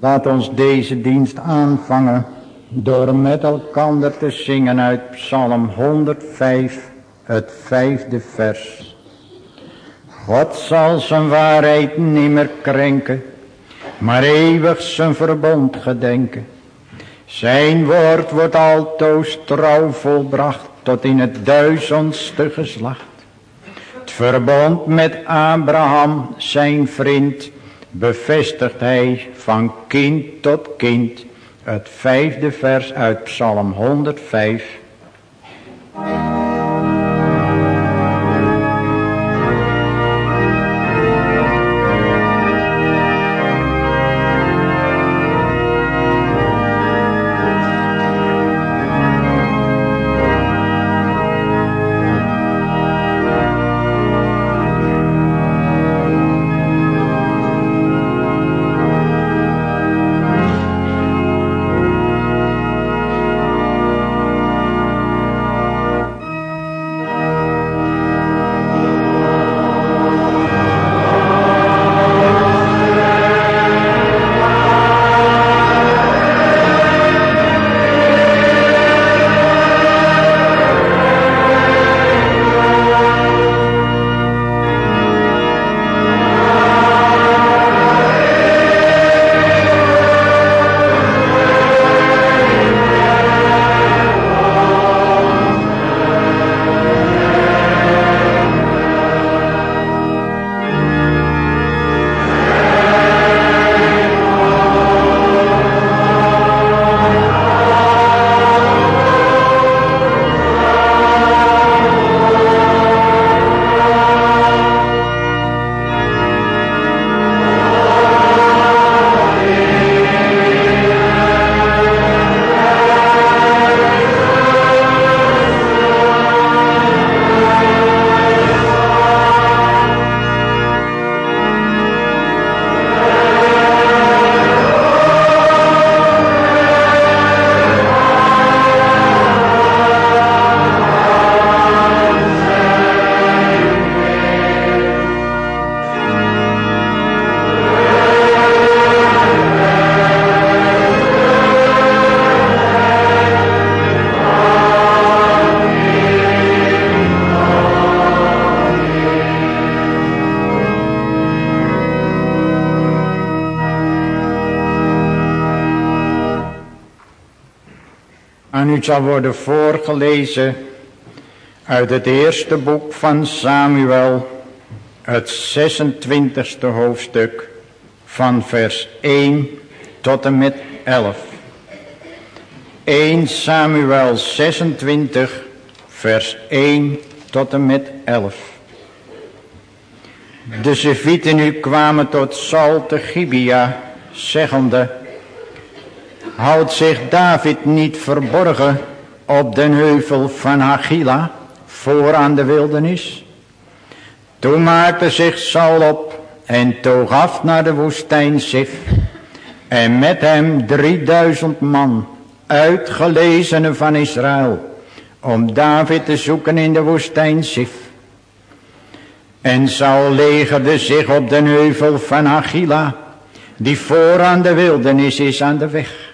Laat ons deze dienst aanvangen door met elkander te zingen uit Psalm 105, het vijfde vers. God zal zijn waarheid nimmer krenken, maar eeuwig zijn verbond gedenken. Zijn woord wordt altoos trouw volbracht tot in het duizendste geslacht. Het verbond met Abraham, zijn vriend, bevestigt hij van kind tot kind. Het vijfde vers uit Psalm 105. Zal worden voorgelezen uit het eerste boek van Samuel, het 26e hoofdstuk, van vers 1 tot en met 11. 1 Samuel 26, vers 1 tot en met 11. De Zevieten nu kwamen tot Saul te Gibea, zeggende, houdt zich David niet verborgen op den heuvel van Hagila, voor aan de wildernis. Toen maakte zich Saul op en toog af naar de woestijn Sif. En met hem drieduizend man, uitgelezenen van Israël, om David te zoeken in de woestijn Sif. En Saul legerde zich op den heuvel van Hagila, die voor aan de wildernis is aan de weg.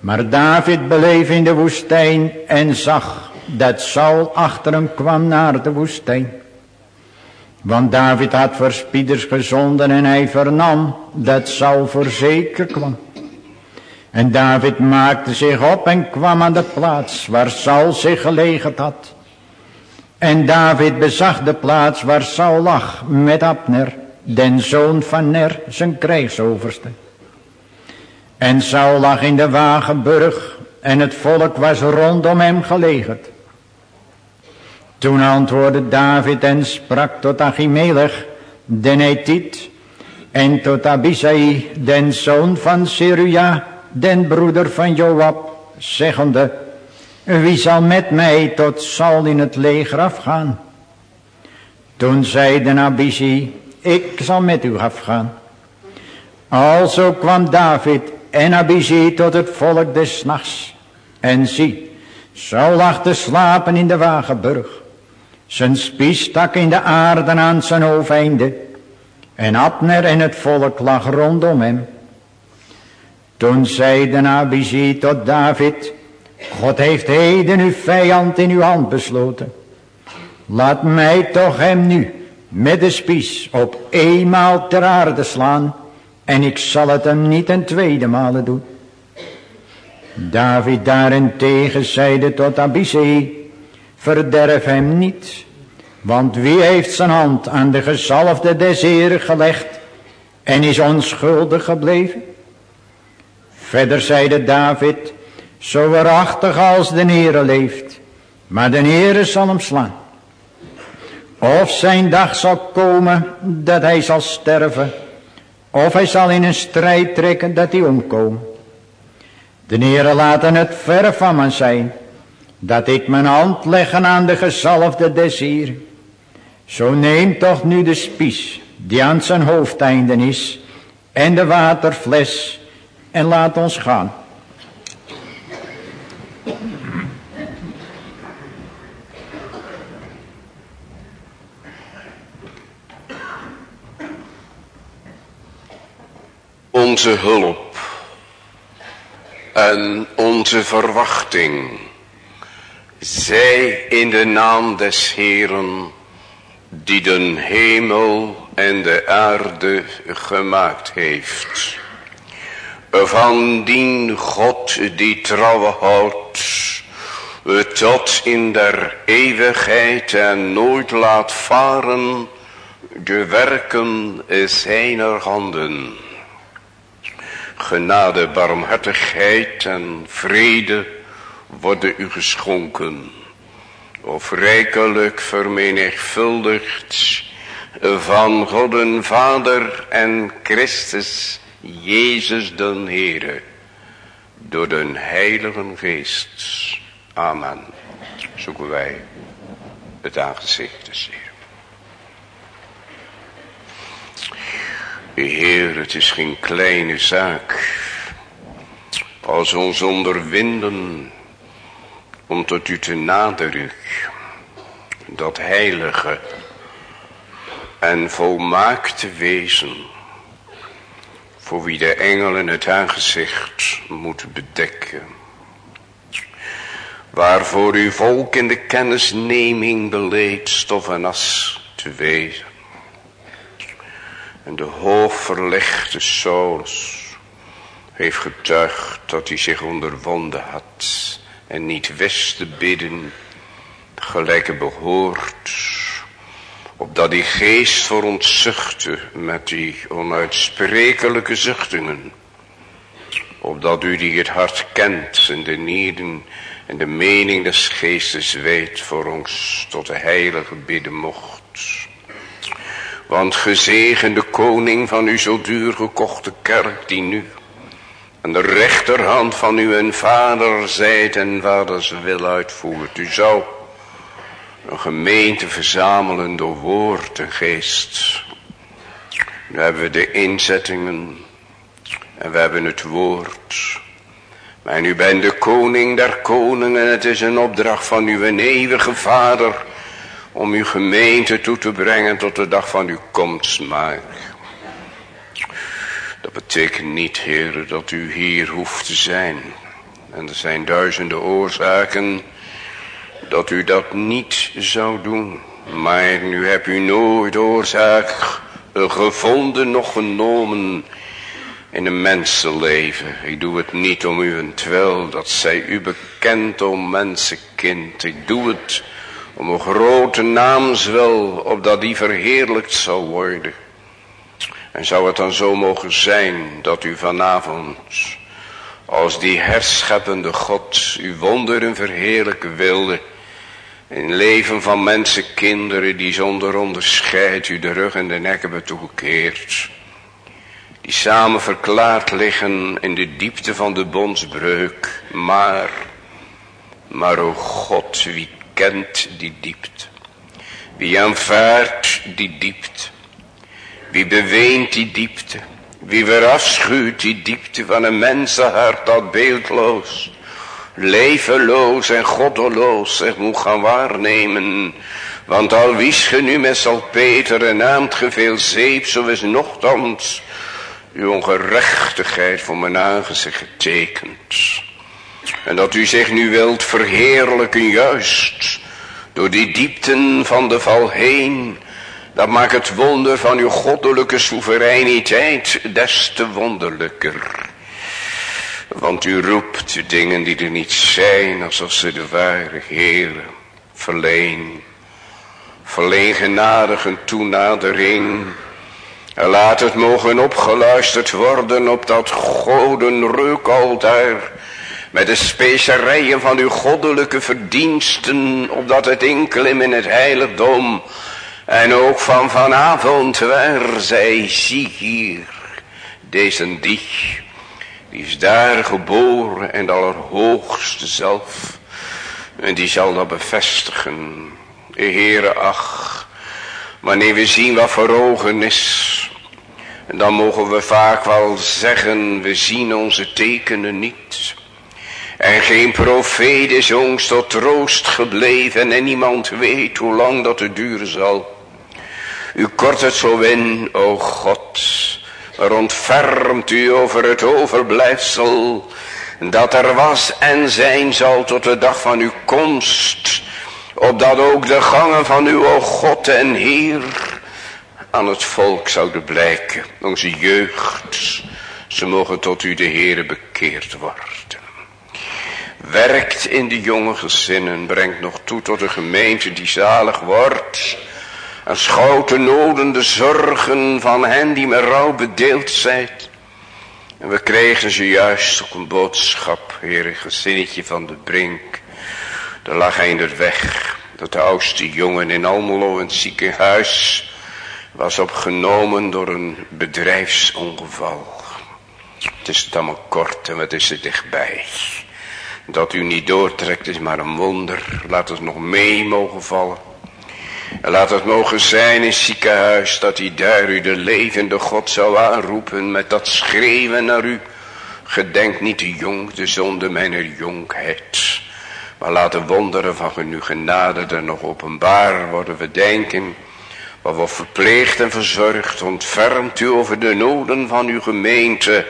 Maar David bleef in de woestijn en zag dat Saul achter hem kwam naar de woestijn. Want David had verspieders gezonden en hij vernam dat Saul voorzeker kwam. En David maakte zich op en kwam aan de plaats waar Saul zich gelegerd had. En David bezag de plaats waar Saul lag met Abner, den zoon van Ner, zijn krijgsoverste. En Saul lag in de wagenburg en het volk was rondom hem gelegerd. Toen antwoordde David en sprak tot Achimelech, den Etiet, en tot Abisai, den zoon van Seruja, den broeder van Joab, zeggende, wie zal met mij tot Saul in het leger afgaan? Toen zeide Abisai, ik zal met u afgaan. Alzo kwam David en Abizee tot het volk des nachts. En zie, Saul lag te slapen in de wagenburg. Zijn spies stak in de aarde aan zijn hoofdeinde. En Abner en het volk lag rondom hem. Toen zei de Abizie tot David, God heeft heden uw vijand in uw hand besloten. Laat mij toch hem nu met de spies op eenmaal ter aarde slaan en ik zal het hem niet een tweede malen doen. David daarentegen zeide tot Abisai, verderf hem niet, want wie heeft zijn hand aan de gezalfde des Heren gelegd en is onschuldig gebleven? Verder zeide David, zo waarachtig als de Heere leeft, maar de Heere zal hem slaan. Of zijn dag zal komen dat hij zal sterven, of hij zal in een strijd trekken dat hij omkomt. De Heere laten het ver van me zijn, dat ik mijn hand leggen aan de gezalfde des hier. Zo neem toch nu de spies, die aan zijn hoofdeinden is, en de waterfles, en laat ons gaan. Onze hulp en onze verwachting zij in de naam des Heeren die den hemel en de aarde gemaakt heeft. Van dien God die trouwe houdt tot in der eeuwigheid en nooit laat varen de werken zijner handen genade, barmhartigheid en vrede worden u geschonken. Of rijkelijk vermenigvuldigd van God en Vader en Christus Jezus den Heere. Door den Heilige Geest. Amen. Zoeken wij het aangezicht des Heer. Heer, het is geen kleine zaak. Als ons onderwinden om tot u te naderen. Dat heilige en volmaakte wezen. Voor wie de engelen het aangezicht moet bedekken. Waarvoor uw volk in de kennisneming beleed stof en as te wezen. En de hoofdverlegde Saulus heeft getuigd dat hij zich onderwonden had en niet wist te bidden gelijk behoort. Opdat die geest verontzuchtte met die onuitsprekelijke zuchtingen. Opdat u die het hart kent en de nieren en de mening des geestes weet voor ons tot de heilige bidden mocht. Want gezegende koning van uw zo duur gekochte kerk die nu aan de rechterhand van uw en vader zijt en vaders wil uitvoert. U zou een gemeente verzamelen door woord en geest. Nu hebben we de inzettingen en we hebben het woord. Maar u bent de koning der koningen en het is een opdracht van uw eeuwige vader om uw gemeente toe te brengen tot de dag van uw komst maar. Dat betekent niet, heren, dat u hier hoeft te zijn. En er zijn duizenden oorzaken dat u dat niet zou doen. Maar nu hebt u nooit oorzaak gevonden nog genomen in een mensenleven. Ik doe het niet om u een dat zij u bekend, o mensenkind. Ik doe het om een grote naamswil, opdat die verheerlijkt zal worden. En zou het dan zo mogen zijn dat u vanavond, als die herscheppende God, uw wonderen verheerlijken wilde, in leven van mensenkinderen die zonder onderscheid u de rug en de nek hebben toegekeerd, die samen verklaard liggen in de diepte van de bondsbreuk, maar, maar o God, wie kent die diepte. Wie aanvaardt die diepte. Wie beweent die diepte. Wie verafschuwt die diepte van een mensenhart dat beeldloos, levenloos en goddeloos zich moet gaan waarnemen. Want al wies ge nu met Salpeter en naamt ge veel zeep, zo is nogthans uw ongerechtigheid voor mijn aangezicht getekend. En dat u zich nu wilt verheerlijken juist door die diepten van de val heen. Dat maakt het wonder van uw goddelijke soevereiniteit des te wonderlijker. Want u roept dingen die er niet zijn alsof ze de ware Heere verleen. Verleen genadige toenadering. En laat het mogen opgeluisterd worden op dat goden reukaltaar. Met de specerijen van uw goddelijke verdiensten. Opdat het inklim in het heiligdom. En ook van vanavond waar zij zie hier. Deze die. Die is daar geboren en de allerhoogste zelf. En die zal dat bevestigen. Heere, ach, wanneer we zien wat voor ogen is, dan mogen we vaak wel zeggen, we zien onze tekenen niet. En geen profeet is ons tot troost gebleven en niemand weet hoe lang dat het duren zal. U kort het zo in, o God, maar ontfermt u over het overblijfsel dat er was en zijn zal tot de dag van uw komst opdat ook de gangen van uw God en Heer aan het volk zouden blijken. Onze jeugd, ze mogen tot u de Heere bekeerd worden. Werkt in de jonge gezinnen, brengt nog toe tot een gemeente die zalig wordt. En schouwt de noden, de zorgen van hen die met rouw bedeeld zijn. En we kregen ze juist op een boodschap, Heere, gezinnetje van de brink. Daar lag de weg. Dat de oudste jongen in Almelo in het ziekenhuis was opgenomen door een bedrijfsongeval. Het is het allemaal kort en wat is er dichtbij. Dat u niet doortrekt is maar een wonder. Laat het nog mee mogen vallen. En laat het mogen zijn in ziekenhuis dat hij daar u de levende God zou aanroepen met dat schreeuwen naar u. Gedenk niet de jong, de zonde mijner jonkheid. Maar laat de wonderen van uw genade er nog openbaar worden. We denken, wat we verpleegd en verzorgd, ontfermt u over de noden van uw gemeente.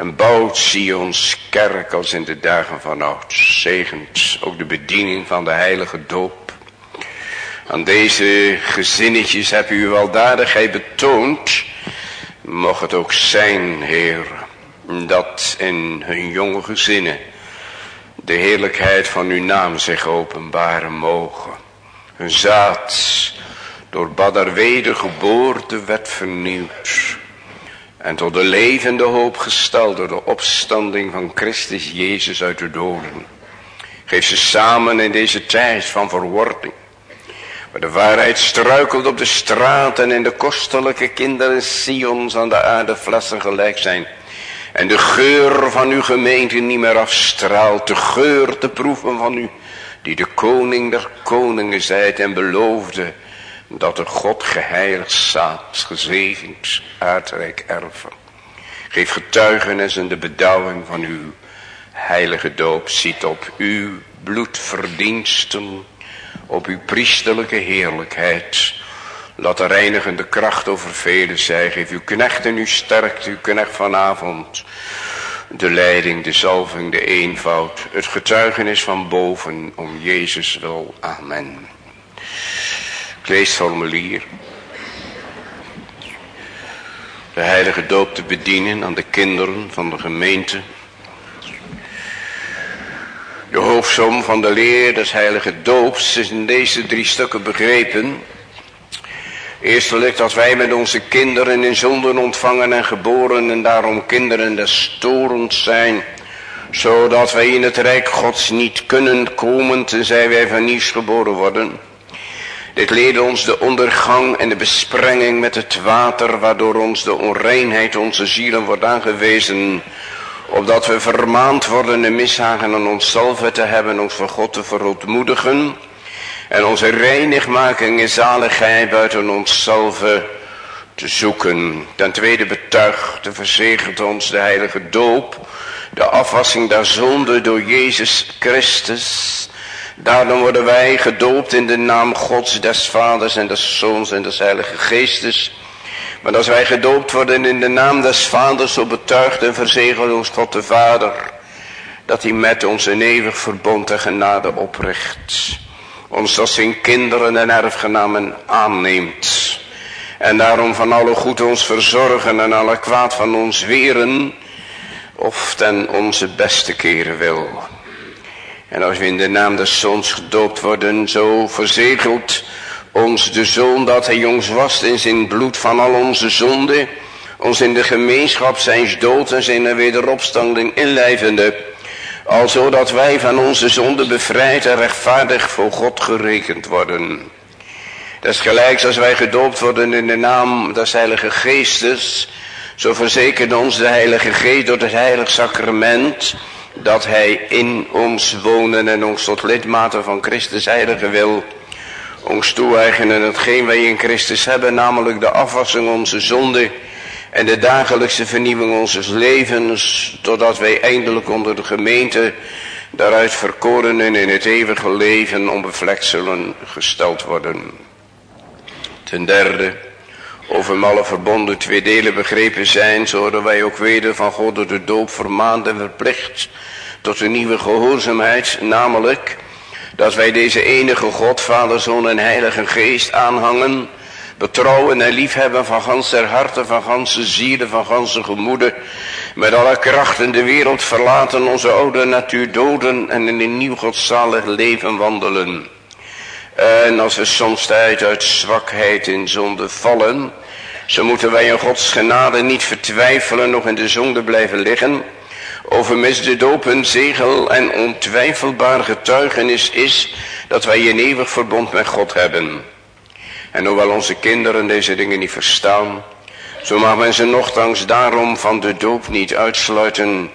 En bouwt Sions kerk als in de dagen van oud. Zegent ook de bediening van de heilige doop. Aan deze gezinnetjes heb u uw weldadigheid betoond. Mocht het ook zijn, Heer, dat in hun jonge gezinnen de heerlijkheid van uw naam zich openbaren mogen. Hun zaad door Badar wedergeboorte werd vernieuwd. En tot de levende hoop gesteld door de opstanding van Christus Jezus uit de doden. Geef ze samen in deze tijd van verwording. Waar de waarheid struikelt op de straat en in de kostelijke kinderen Sions aan de aarde flessen gelijk zijn en de geur van uw gemeente niet meer afstraalt. De geur te proeven van u. Die de koning der koningen zijt en beloofde. Dat de God geheiligd staat, gezegend, aardrijk erven. Geef getuigenis en de bedauwing van uw heilige doop. Ziet op uw bloedverdiensten. Op uw priesterlijke heerlijkheid Laat de reinigende kracht over velen zij. Geef uw knecht en uw sterkte, uw knecht vanavond. De leiding, de zalving, de eenvoud. Het getuigenis van boven om Jezus wil. Amen. Kleesformulier. De heilige doop te bedienen aan de kinderen van de gemeente. De hoofdsom van de leer des heilige doops is in deze drie stukken begrepen Eerstelijk dat wij met onze kinderen in zonden ontvangen en geboren en daarom kinderen des torens zijn. Zodat wij in het rijk gods niet kunnen komen tenzij wij van nieuws geboren worden. Dit leerde ons de ondergang en de besprenging met het water waardoor ons de onreinheid onze zielen wordt aangewezen. Opdat we vermaand worden de mishagen aan onszelf te hebben ons voor God te verootmoedigen en onze reinigmaking in zaligheid buiten onszelf te zoeken. Ten tweede betuigt en verzegelt ons de heilige doop. De afwassing der zonde door Jezus Christus. Daarom worden wij gedoopt in de naam Gods, des Vaders en des Zoons en des Heilige Geestes. Maar als wij gedoopt worden in de naam des vaders, zo betuigt en verzegelt ons God de Vader, dat hij met ons een eeuwig verbond en genade opricht. Ons als zijn kinderen en erfgenamen aanneemt. En daarom van alle goed ons verzorgen en alle kwaad van ons weren, of ten onze beste keren wil. En als we in de naam des Zoons gedoopt worden, zo verzegelt ons de Zoon dat hij ons wast in zijn bloed van al onze zonden, ons in de gemeenschap zijns dood en zijn wederopstanding inlijvende, alzo dat wij van onze zonden bevrijd en rechtvaardig voor God gerekend worden. Gelijk als wij gedoopt worden in de naam des Heilige Geestes, zo verzekert ons de Heilige Geest door het Heilig Sacrament, dat Hij in ons wonen en ons tot lidmaten van Christus Heilige wil ons toe-eigenen hetgeen wij in Christus hebben, namelijk de afwassing onze zonde en de dagelijkse vernieuwing onze levens, totdat wij eindelijk onder de gemeente daaruit verkoren en in het eeuwige leven onbevlekt zullen gesteld worden. Ten derde, over alle verbonden twee delen begrepen zijn, zodat wij ook weder van God door de doop vermaand en verplicht tot een nieuwe gehoorzaamheid, namelijk dat wij deze enige God, Vader, Zoon en Heilige Geest aanhangen, betrouwen en liefhebben van gans der harten, van ganse zielen, van ganse gemoeden, met alle krachten de wereld verlaten, onze oude natuur doden en in een nieuw godzalig leven wandelen. En als we soms tijd uit zwakheid in zonde vallen, zo moeten wij in Gods genade niet vertwijfelen, nog in de zonde blijven liggen, Overmis de doop een zegel en ontwijfelbaar getuigenis is dat wij een eeuwig verbond met God hebben. En hoewel onze kinderen deze dingen niet verstaan, zo mag men ze nogthans daarom van de doop niet uitsluiten,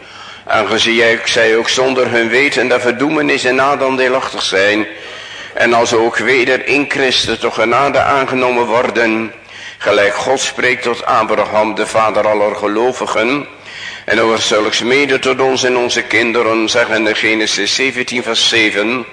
aangezien zij ook zonder hun weten dat verdoemenis en nadan deelachtig zijn, en als ook weder in Christus toch genade aangenomen worden, gelijk God spreekt tot Abraham, de vader aller gelovigen, en over zulks mede tot ons en onze kinderen, zeggen de Genesis 17 vers 7.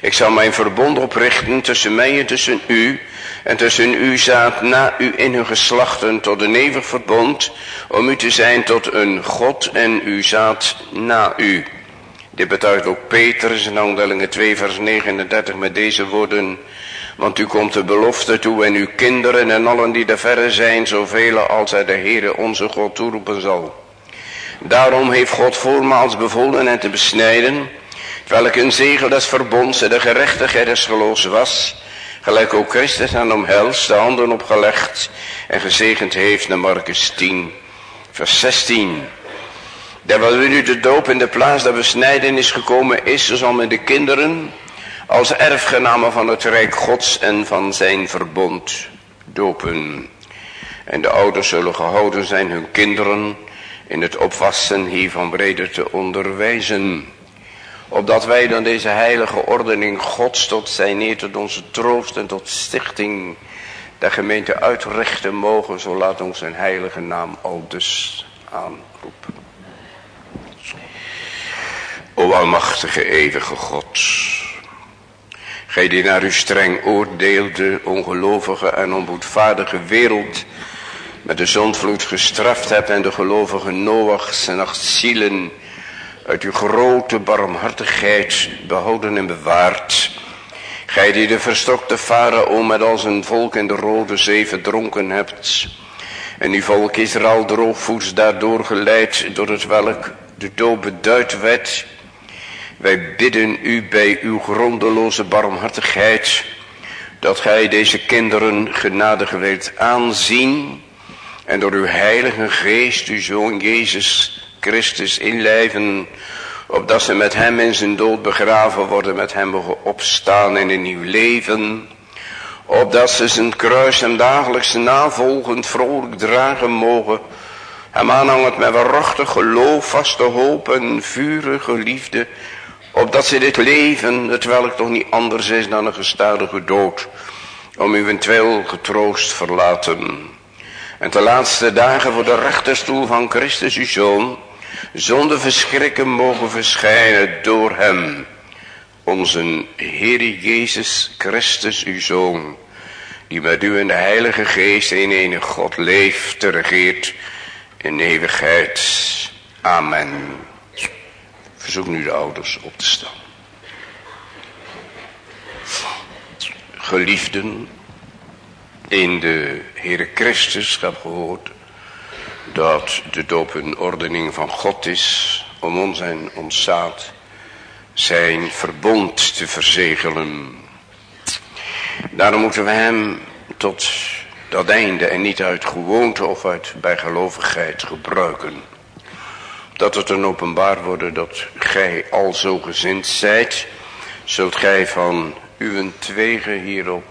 Ik zal mijn verbond oprichten tussen mij en tussen u, en tussen u zaad na u in hun geslachten tot een eeuwig verbond, om u te zijn tot een God en u zaad na u. Dit betuigt ook Petrus in handelingen 2 vers 39 met deze woorden. Want u komt de belofte toe en uw kinderen en allen die er verre zijn, zoveel als hij de Heere onze God toeroepen zal. Daarom heeft God voormaals bevolen hen te besnijden, welk een zegel des verbonds en de gerechtigheid des geloofs was, gelijk ook Christus aan omhelst, de handen opgelegd en gezegend heeft naar Marcus 10, vers 16. Terwijl we nu de doop in de plaats der besnijdenis gekomen is, zal de kinderen als erfgenamen van het Rijk Gods en van zijn verbond dopen. En de ouders zullen gehouden zijn hun kinderen in het opwassen hiervan breder te onderwijzen. Opdat wij dan deze heilige ordening Gods tot zijn eer, tot onze troost en tot stichting de gemeente uitrichten mogen, zo laat ons zijn heilige naam al dus aanroepen. O almachtige eeuwige God, gij die naar uw streng oordeel de ongelovige en onboedvaardige wereld met de zondvloed gestraft hebt en de gelovige Noachs en acht zielen uit uw grote barmhartigheid behouden en bewaard. Gij die de verstokte farao met al zijn volk in de rode zee verdronken hebt. En uw volk Israël droogvoets daardoor geleid door het welk de dood beduid werd. Wij bidden u bij uw grondeloze barmhartigheid dat gij deze kinderen genadig wilt aanzien en door uw heilige geest uw zoon Jezus Christus inlijven, opdat ze met hem in zijn dood begraven worden, met hem mogen opstaan in een nieuw leven, opdat ze zijn kruis en dagelijks navolgend vrolijk dragen mogen, hem aanhangend met waarachtig geloof, vaste hoop en vurige liefde, opdat ze dit leven, het toch niet anders is dan een gestadige dood, om eventueel getroost verlaten. En de laatste dagen voor de rechterstoel van Christus uw Zoon, zonder verschrikken mogen verschijnen door hem, onze Heer Jezus Christus uw Zoon, die met u en de Heilige Geest in ene God leeft, regeert in eeuwigheid. Amen. Verzoek nu de ouders op te staan. Geliefden, in de Heere Christus heb gehoord dat de doop een ordening van God is om ons en ons zaad zijn verbond te verzegelen. Daarom moeten we hem tot dat einde en niet uit gewoonte of uit bijgelovigheid gebruiken. Dat het een openbaar worden dat gij al zo gezind zijt, zult gij van uw twegen hierop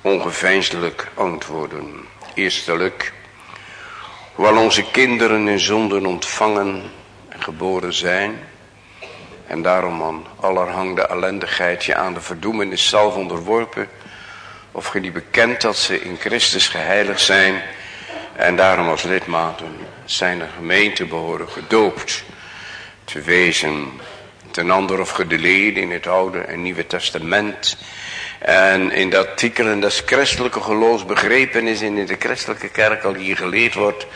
ongeveinsdelijk antwoorden. Eerstelijk, hoewel onze kinderen in zonden ontvangen en geboren zijn, en daarom aan allerhande ellendigheid je aan de verdoemenis zelf onderworpen, of je niet bekent dat ze in Christus geheiligd zijn, en daarom als lidmaten zijn de gemeente behoren gedoopt te wezen. Ten ander of gedeleerd in het Oude en Nieuwe Testament. En in de artikelen des christelijke geloofs begrepen is en in de christelijke kerk al hier geleerd wordt.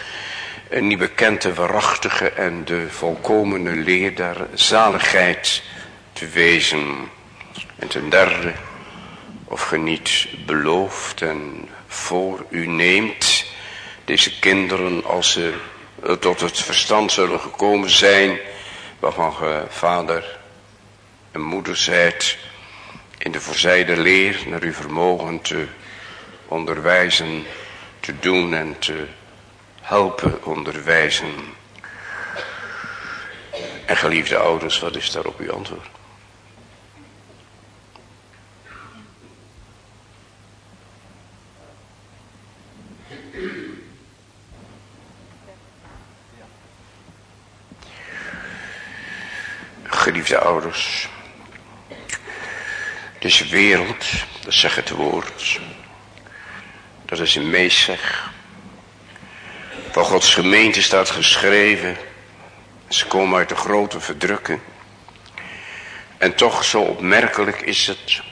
Een bekende waarachtige en de volkomene leer der zaligheid te wezen. En ten derde, of ge niet belooft en voor u neemt deze kinderen als ze tot het verstand zullen gekomen zijn, waarvan ge vader en moeder zijt, in de voorzijde leer naar uw vermogen te onderwijzen, te doen en te helpen onderwijzen. En geliefde ouders, wat is daarop uw antwoord? Geliefde ouders, deze wereld, dat zegt het woord, dat is een meezeg. Van Gods gemeente staat geschreven, ze komen uit de grote verdrukking. En toch zo opmerkelijk is het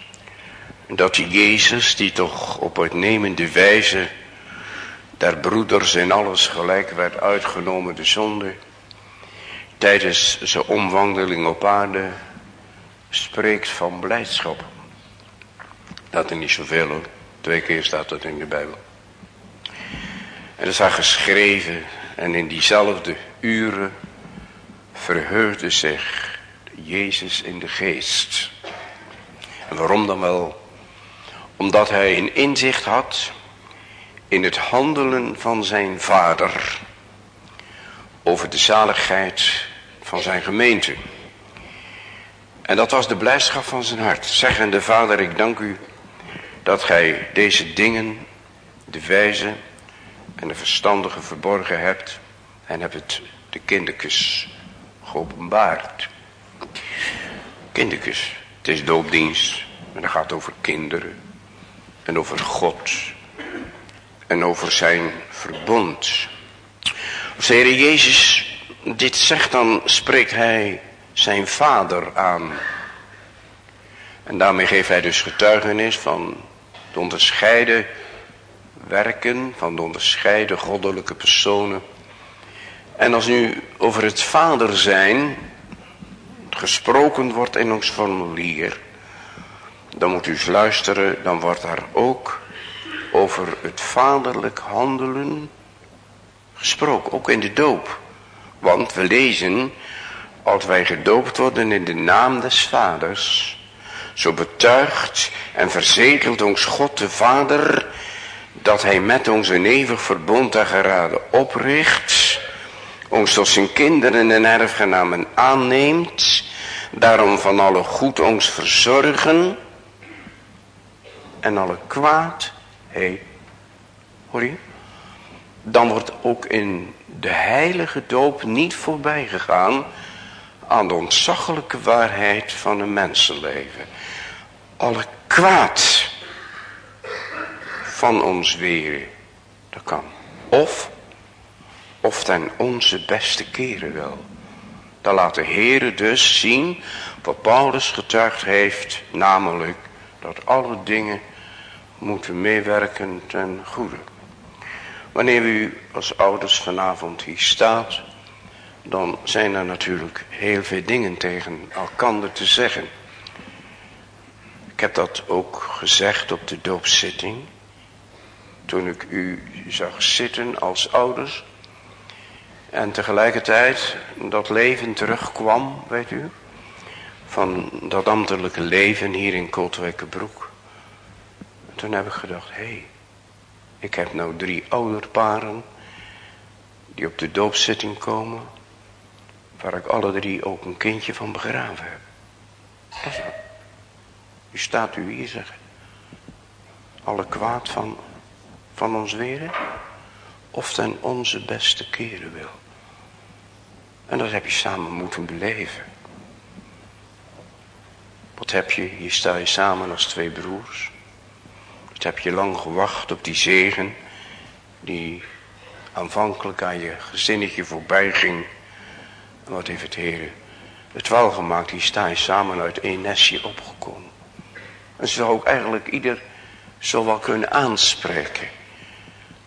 dat die Jezus, die toch op uitnemende wijze der broeders in alles gelijk werd uitgenomen de zonde, tijdens zijn omwandeling op aarde spreekt van blijdschap. Dat er niet zoveel. Twee keer staat dat in de Bijbel. En dat is geschreven. En in diezelfde uren verheugde zich Jezus in de geest. En waarom dan wel? Omdat hij een inzicht had in het handelen van zijn vader. Over de zaligheid van zijn gemeente. En dat was de blijdschap van zijn hart. Zeggende, vader, ik dank u dat gij deze dingen, de wijze en de verstandige verborgen hebt. En hebt het de kindertjes geopenbaard. Kindertjes, het is doopdienst. En dat gaat over kinderen. En over God. En over zijn verbond. Als de Heer Jezus dit zegt, dan spreekt hij zijn vader aan. En daarmee geeft hij dus getuigenis van de onderscheiden werken, van de onderscheiden goddelijke personen. En als nu over het vader zijn gesproken wordt in ons formulier, dan moet u eens luisteren, dan wordt daar ook over het vaderlijk handelen gesproken, ook in de doop. Want we lezen, als wij gedoopt worden in de naam des vaders, zo betuigt en verzekert ons God de Vader, dat hij met ons een eeuwig verbond en geraden opricht, ons tot zijn kinderen en erfgenamen aanneemt, daarom van alle goed ons verzorgen en alle kwaad, hey, hoor je? Dan wordt ook in de heilige doop niet voorbij gegaan aan de ontzaglijke waarheid van een mensenleven. Alle kwaad van ons weren, dat kan. Of, of ten onze beste keren wel. Dan laat de Heere dus zien wat Paulus getuigd heeft, namelijk dat alle dingen moeten meewerken ten goede. Wanneer u als ouders vanavond hier staat, dan zijn er natuurlijk heel veel dingen tegen elkander te zeggen. Ik heb dat ook gezegd op de doopzitting. Toen ik u zag zitten als ouders. En tegelijkertijd dat leven terugkwam, weet u. Van dat ambtelijke leven hier in Kootwijkerbroek. Toen heb ik gedacht, hé, hey, ik heb nou drie ouderparen die op de doopzitting komen, waar ik alle drie ook een kindje van begraven heb. Dat is U staat u hier zeggen, alle kwaad van, van ons weren, of ten onze beste keren wil. En dat heb je samen moeten beleven. Wat heb je, hier sta je samen als twee broers. Wat heb je lang gewacht op die zegen die aanvankelijk aan je gezinnetje voorbij ging. Wat heeft het Heer het wel gemaakt, die sta je samen uit één nestje opgekomen. En zou ook eigenlijk ieder zo wel kunnen aanspreken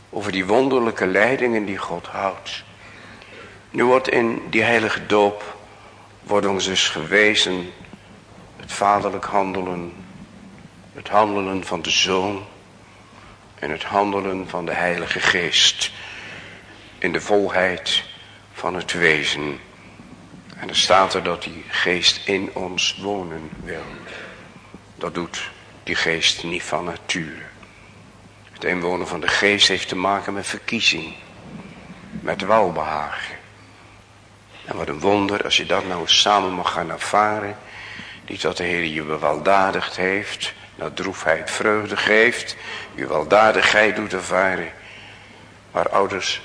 over die wonderlijke leidingen die God houdt. Nu wordt in die heilige doop, wordt ons dus gewezen het vaderlijk handelen, het handelen van de Zoon en het handelen van de Heilige Geest in de volheid van het wezen. En er staat er dat die geest in ons wonen wil. Dat doet die geest niet van nature. Het inwonen van de geest heeft te maken met verkiezing. Met welbehagen. En wat een wonder als je dat nou samen mag gaan ervaren. Niet dat de Heer je beweldadigd heeft. Dat droefheid vreugde geeft. Je weldadigheid doet ervaren. Maar ouders,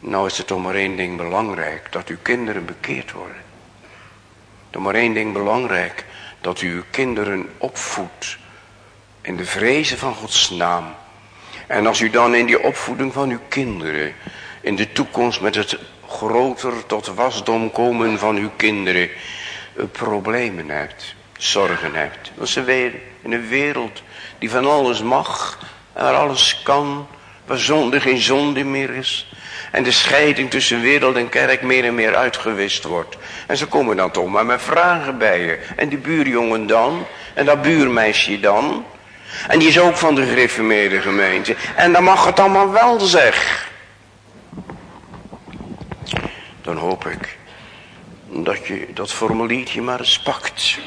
nou is het om maar één ding belangrijk. Dat uw kinderen bekeerd worden. Er maar één ding belangrijk. Dat u uw kinderen opvoedt. In de vrezen van Gods naam. En als u dan in die opvoeding van uw kinderen. In de toekomst met het groter tot wasdom komen van uw kinderen problemen hebt, zorgen hebt. Want ze weer in een wereld die van alles mag en alles kan, waar zonde geen zonde meer is. En de scheiding tussen wereld en kerk meer en meer uitgewist wordt. En ze komen dan toch maar met vragen bij je. En die buurjongen dan? En dat buurmeisje dan? En die is ook van de gereformeerde gemeente. En dan mag het allemaal wel zeg. Dan hoop ik dat je dat formuliertje maar eens pakt.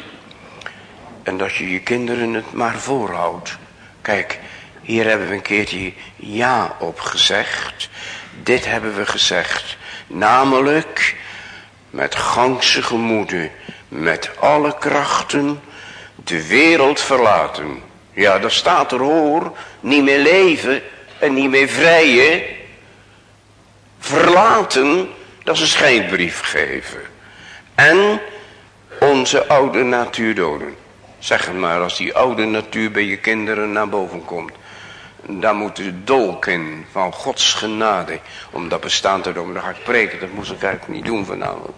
En dat je je kinderen het maar voorhoudt. Kijk, hier hebben we een keertje ja op gezegd. Dit hebben we gezegd. Namelijk met gangse gemoeden, met alle krachten, de wereld verlaten. Ja, daar staat er hoor, niet meer leven en niet meer vrijen. Verlaten, dat is een scheidbrief geven. En onze oude natuur doden. Zeg het maar, als die oude natuur bij je kinderen naar boven komt. Dan moet de dolken van Gods genade. Om dat bestaan te doen. Dan ga ik preken. Dat moest ik eigenlijk niet doen vanavond.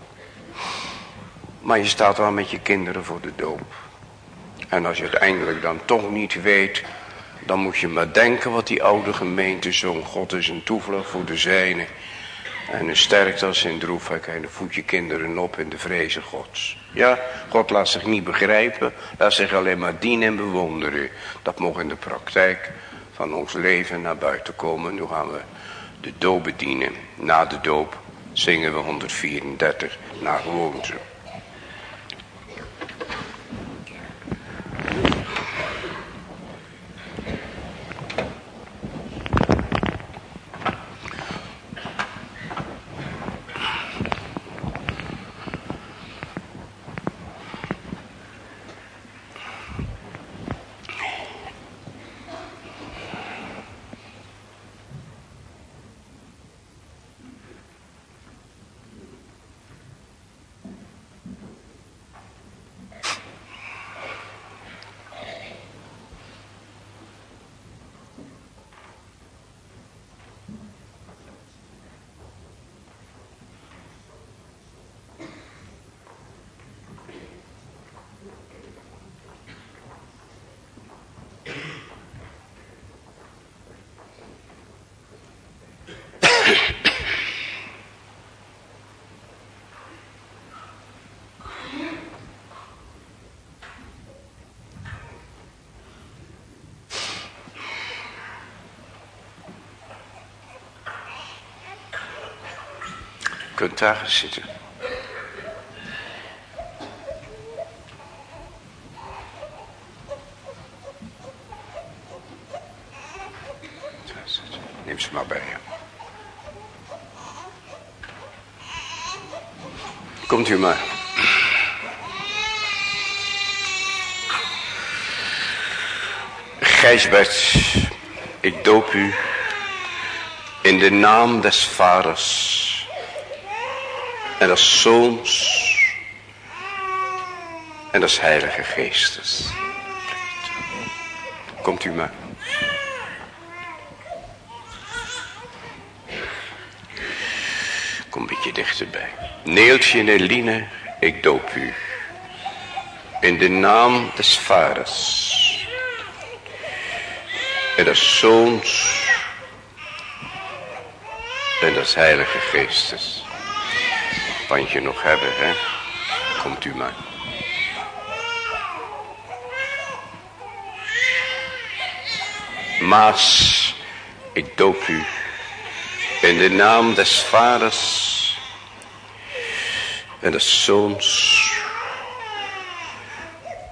Maar je staat wel met je kinderen voor de doop. En als je uiteindelijk dan toch niet weet. Dan moet je maar denken wat die oude gemeente zong. God is een toevlucht voor de zijne. En een sterkte als in droefheid en voed je kinderen op in de vrezen gods. Ja, God laat zich niet begrijpen, laat zich alleen maar dienen en bewonderen. Dat mag in de praktijk van ons leven naar buiten komen. Nu gaan we de doop bedienen. Na de doop zingen we 134 naar gewoonte. Daar gaan zitten. Neem ze maar bij je. Komt u maar. Gijsbert, ik doop u in de naam des vaders en des zoons en des heilige geestes. Komt u maar. Kom een beetje dichterbij. Neeltje en Eline, ik doop u. In de naam des vaders. En des zoons. En des heilige geestes. Pandje nog hebben, hè? Komt u maar. Maas, ik doop u in de naam des vaders en des zoons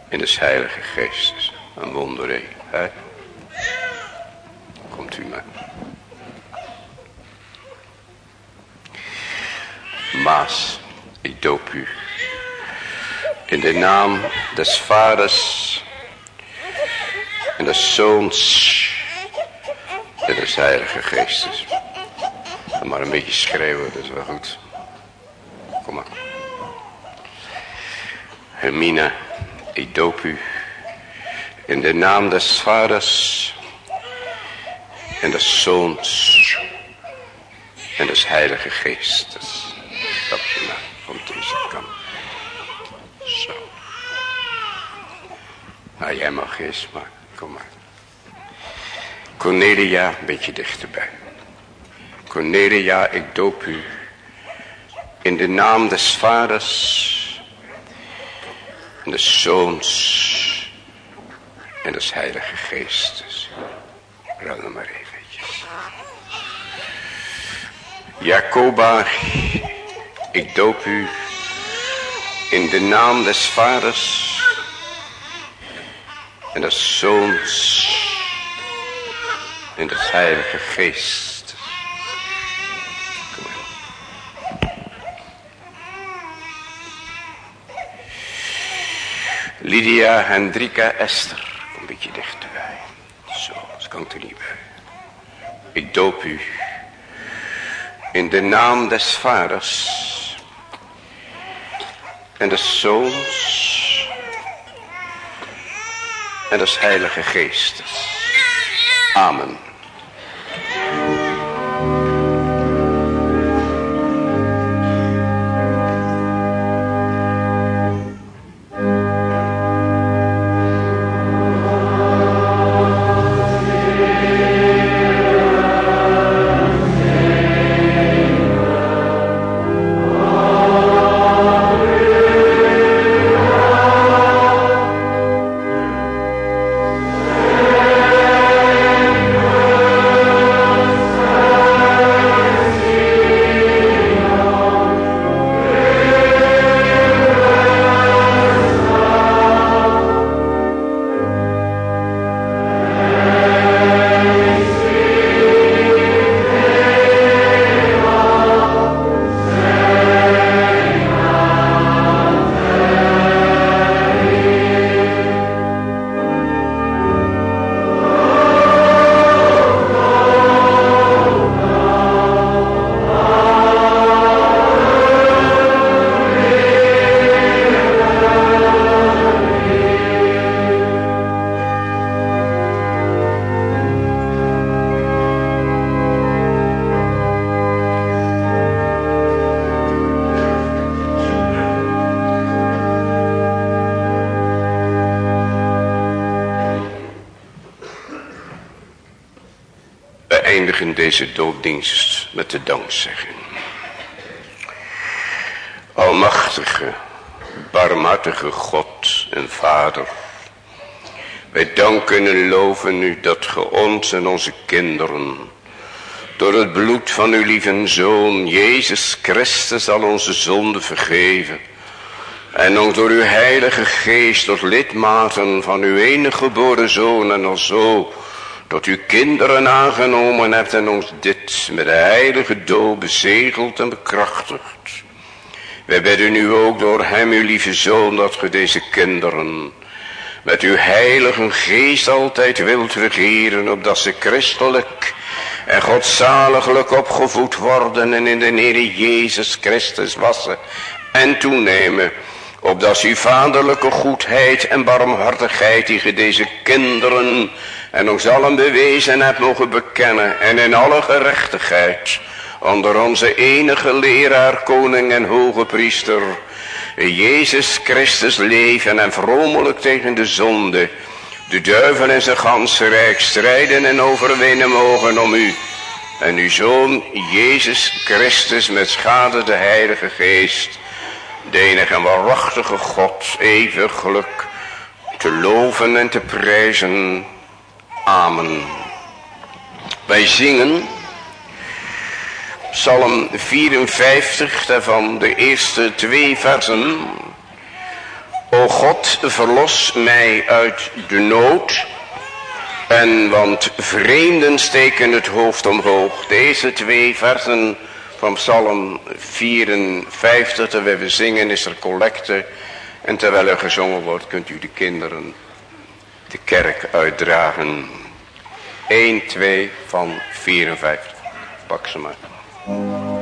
en des heilige geestes. Een wonder, hè? Komt u maar. Maas, ik doop u in de naam des vaders en des zoons en des heilige geestes. Maar een beetje schreeuwen, dat is wel goed. Kom maar. Hermina, ik doop u in de naam des vaders en des zoons en des heilige geestes. Stap je maar van deze kant. Zo. Nou, jij mag eens, maar kom maar. Cornelia, een beetje dichterbij. Cornelia, ik doop u in de naam des vaders en des zoons en des heilige geestes. Ruil maar eventjes. Jacoba, ik doop u in de naam des vaders en des zoons en des heilige geestes. Lydia, Hendrika, Esther. Kom een beetje dichterbij. Zo, dat kan er niet. Ik doop u in de naam des vaders en des zoons en des heilige geestes. Amen. Dooddienst met de dankzegging. Almachtige, barmhartige God en Vader. Wij danken en loven u dat ge ons en onze kinderen Door het bloed van uw lieve Zoon, Jezus Christus, al onze zonden vergeven. En ook door uw heilige geest tot lidmaten van uw enige geboren Zoon en al zo uw kinderen aangenomen hebt en ons dit met de heilige dood bezegeld en bekrachtigd. Wij bidden u ook door hem, uw lieve Zoon, dat ge deze kinderen met uw heilige geest altijd wilt regeren, opdat ze christelijk en godzaliglijk opgevoed worden en in de Heer Jezus Christus wassen en toenemen, opdat uw vaderlijke goedheid en barmhartigheid die ge deze kinderen en ons allen bewezen hebt mogen bekennen en in alle gerechtigheid onder onze enige leraar, koning en hoge priester, Jezus Christus leven en vromelijk tegen de zonde, de duivel en zijn ganse rijk strijden en overwinnen mogen om u en uw Zoon Jezus Christus met schade de Heilige Geest, de enige en waarachtige God, eeuwig geluk, te loven en te prijzen. Amen. Wij zingen Psalm 54, daarvan de eerste twee versen. O God, verlos mij uit de nood. En want vreemden steken het hoofd omhoog. Deze twee versen van Psalm 54, terwijl we zingen is er collecte. En terwijl er gezongen wordt, kunt u de kinderen de kerk uitdragen. 1, 2 van 54. Pak ze maar.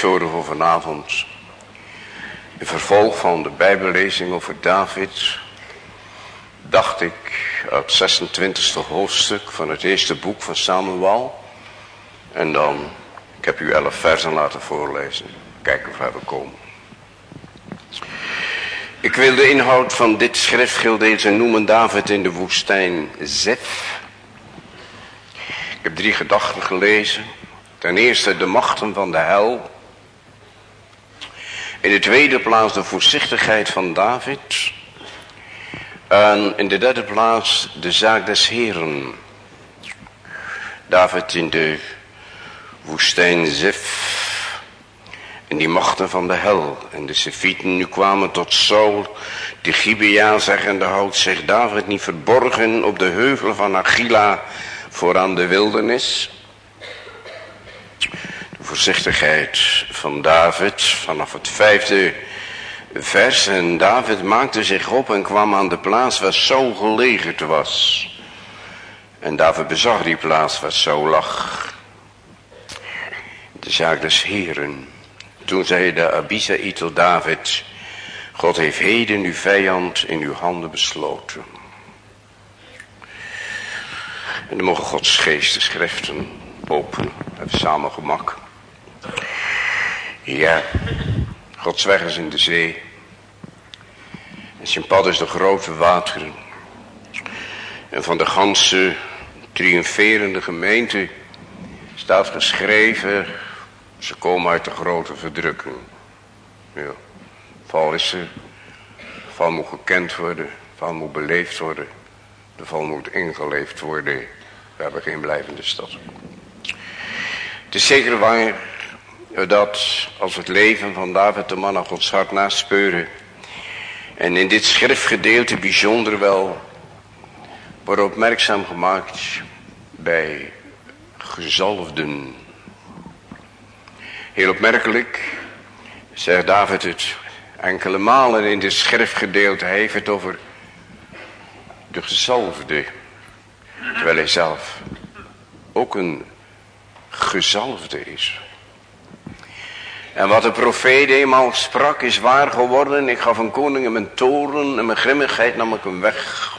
Voor vanavond. In vervolg van de bijbellezing over David dacht ik uit 26e hoofdstuk van het eerste boek van Samuel. En dan, ik heb u elf versen laten voorlezen. Kijken of we komen. Ik wil de inhoud van dit schriftgedeelte noemen David in de woestijn Zef. Ik heb drie gedachten gelezen. Ten eerste de machten van de hel. In de tweede plaats de voorzichtigheid van David. En in de derde plaats de zaak des Heren. David in de woestijn Zef. En die machten van de hel. En de Sefieten nu kwamen tot Saul. De Gibea zeggende houdt zich David niet verborgen op de heuvel van Achila vooraan de wildernis voorzichtigheid van David vanaf het vijfde vers. En David maakte zich op en kwam aan de plaats waar Saul gelegerd was. En David bezag die plaats waar Saul lag. De zaak des heren. Toen zei de Abisaï tot David. God heeft heden uw vijand in uw handen besloten. En dan mogen Gods geest de schriften openen. Samen gemak. Ja, Gods weg is in de zee. En zijn pad is de grote wateren. En van de ganse triomferende gemeente staat geschreven, ze komen uit de grote verdrukking. Ja, val is er, val moet gekend worden, val moet beleefd worden, de val moet ingeleefd worden. We hebben geen blijvende stad. Het is zeker waar dat als het leven van David de man aan Gods hart naspeuren. En in dit schriftgedeelte bijzonder wel wordt opmerkzaam gemaakt bij gezalfden. Heel opmerkelijk zegt David het enkele malen in dit schriftgedeelte. Hij heeft het over de gezalfde. Terwijl hij zelf ook een gezalfde is. En wat de profeet eenmaal sprak is waar geworden. Ik gaf een koning mijn toren en mijn grimmigheid nam ik hem weg.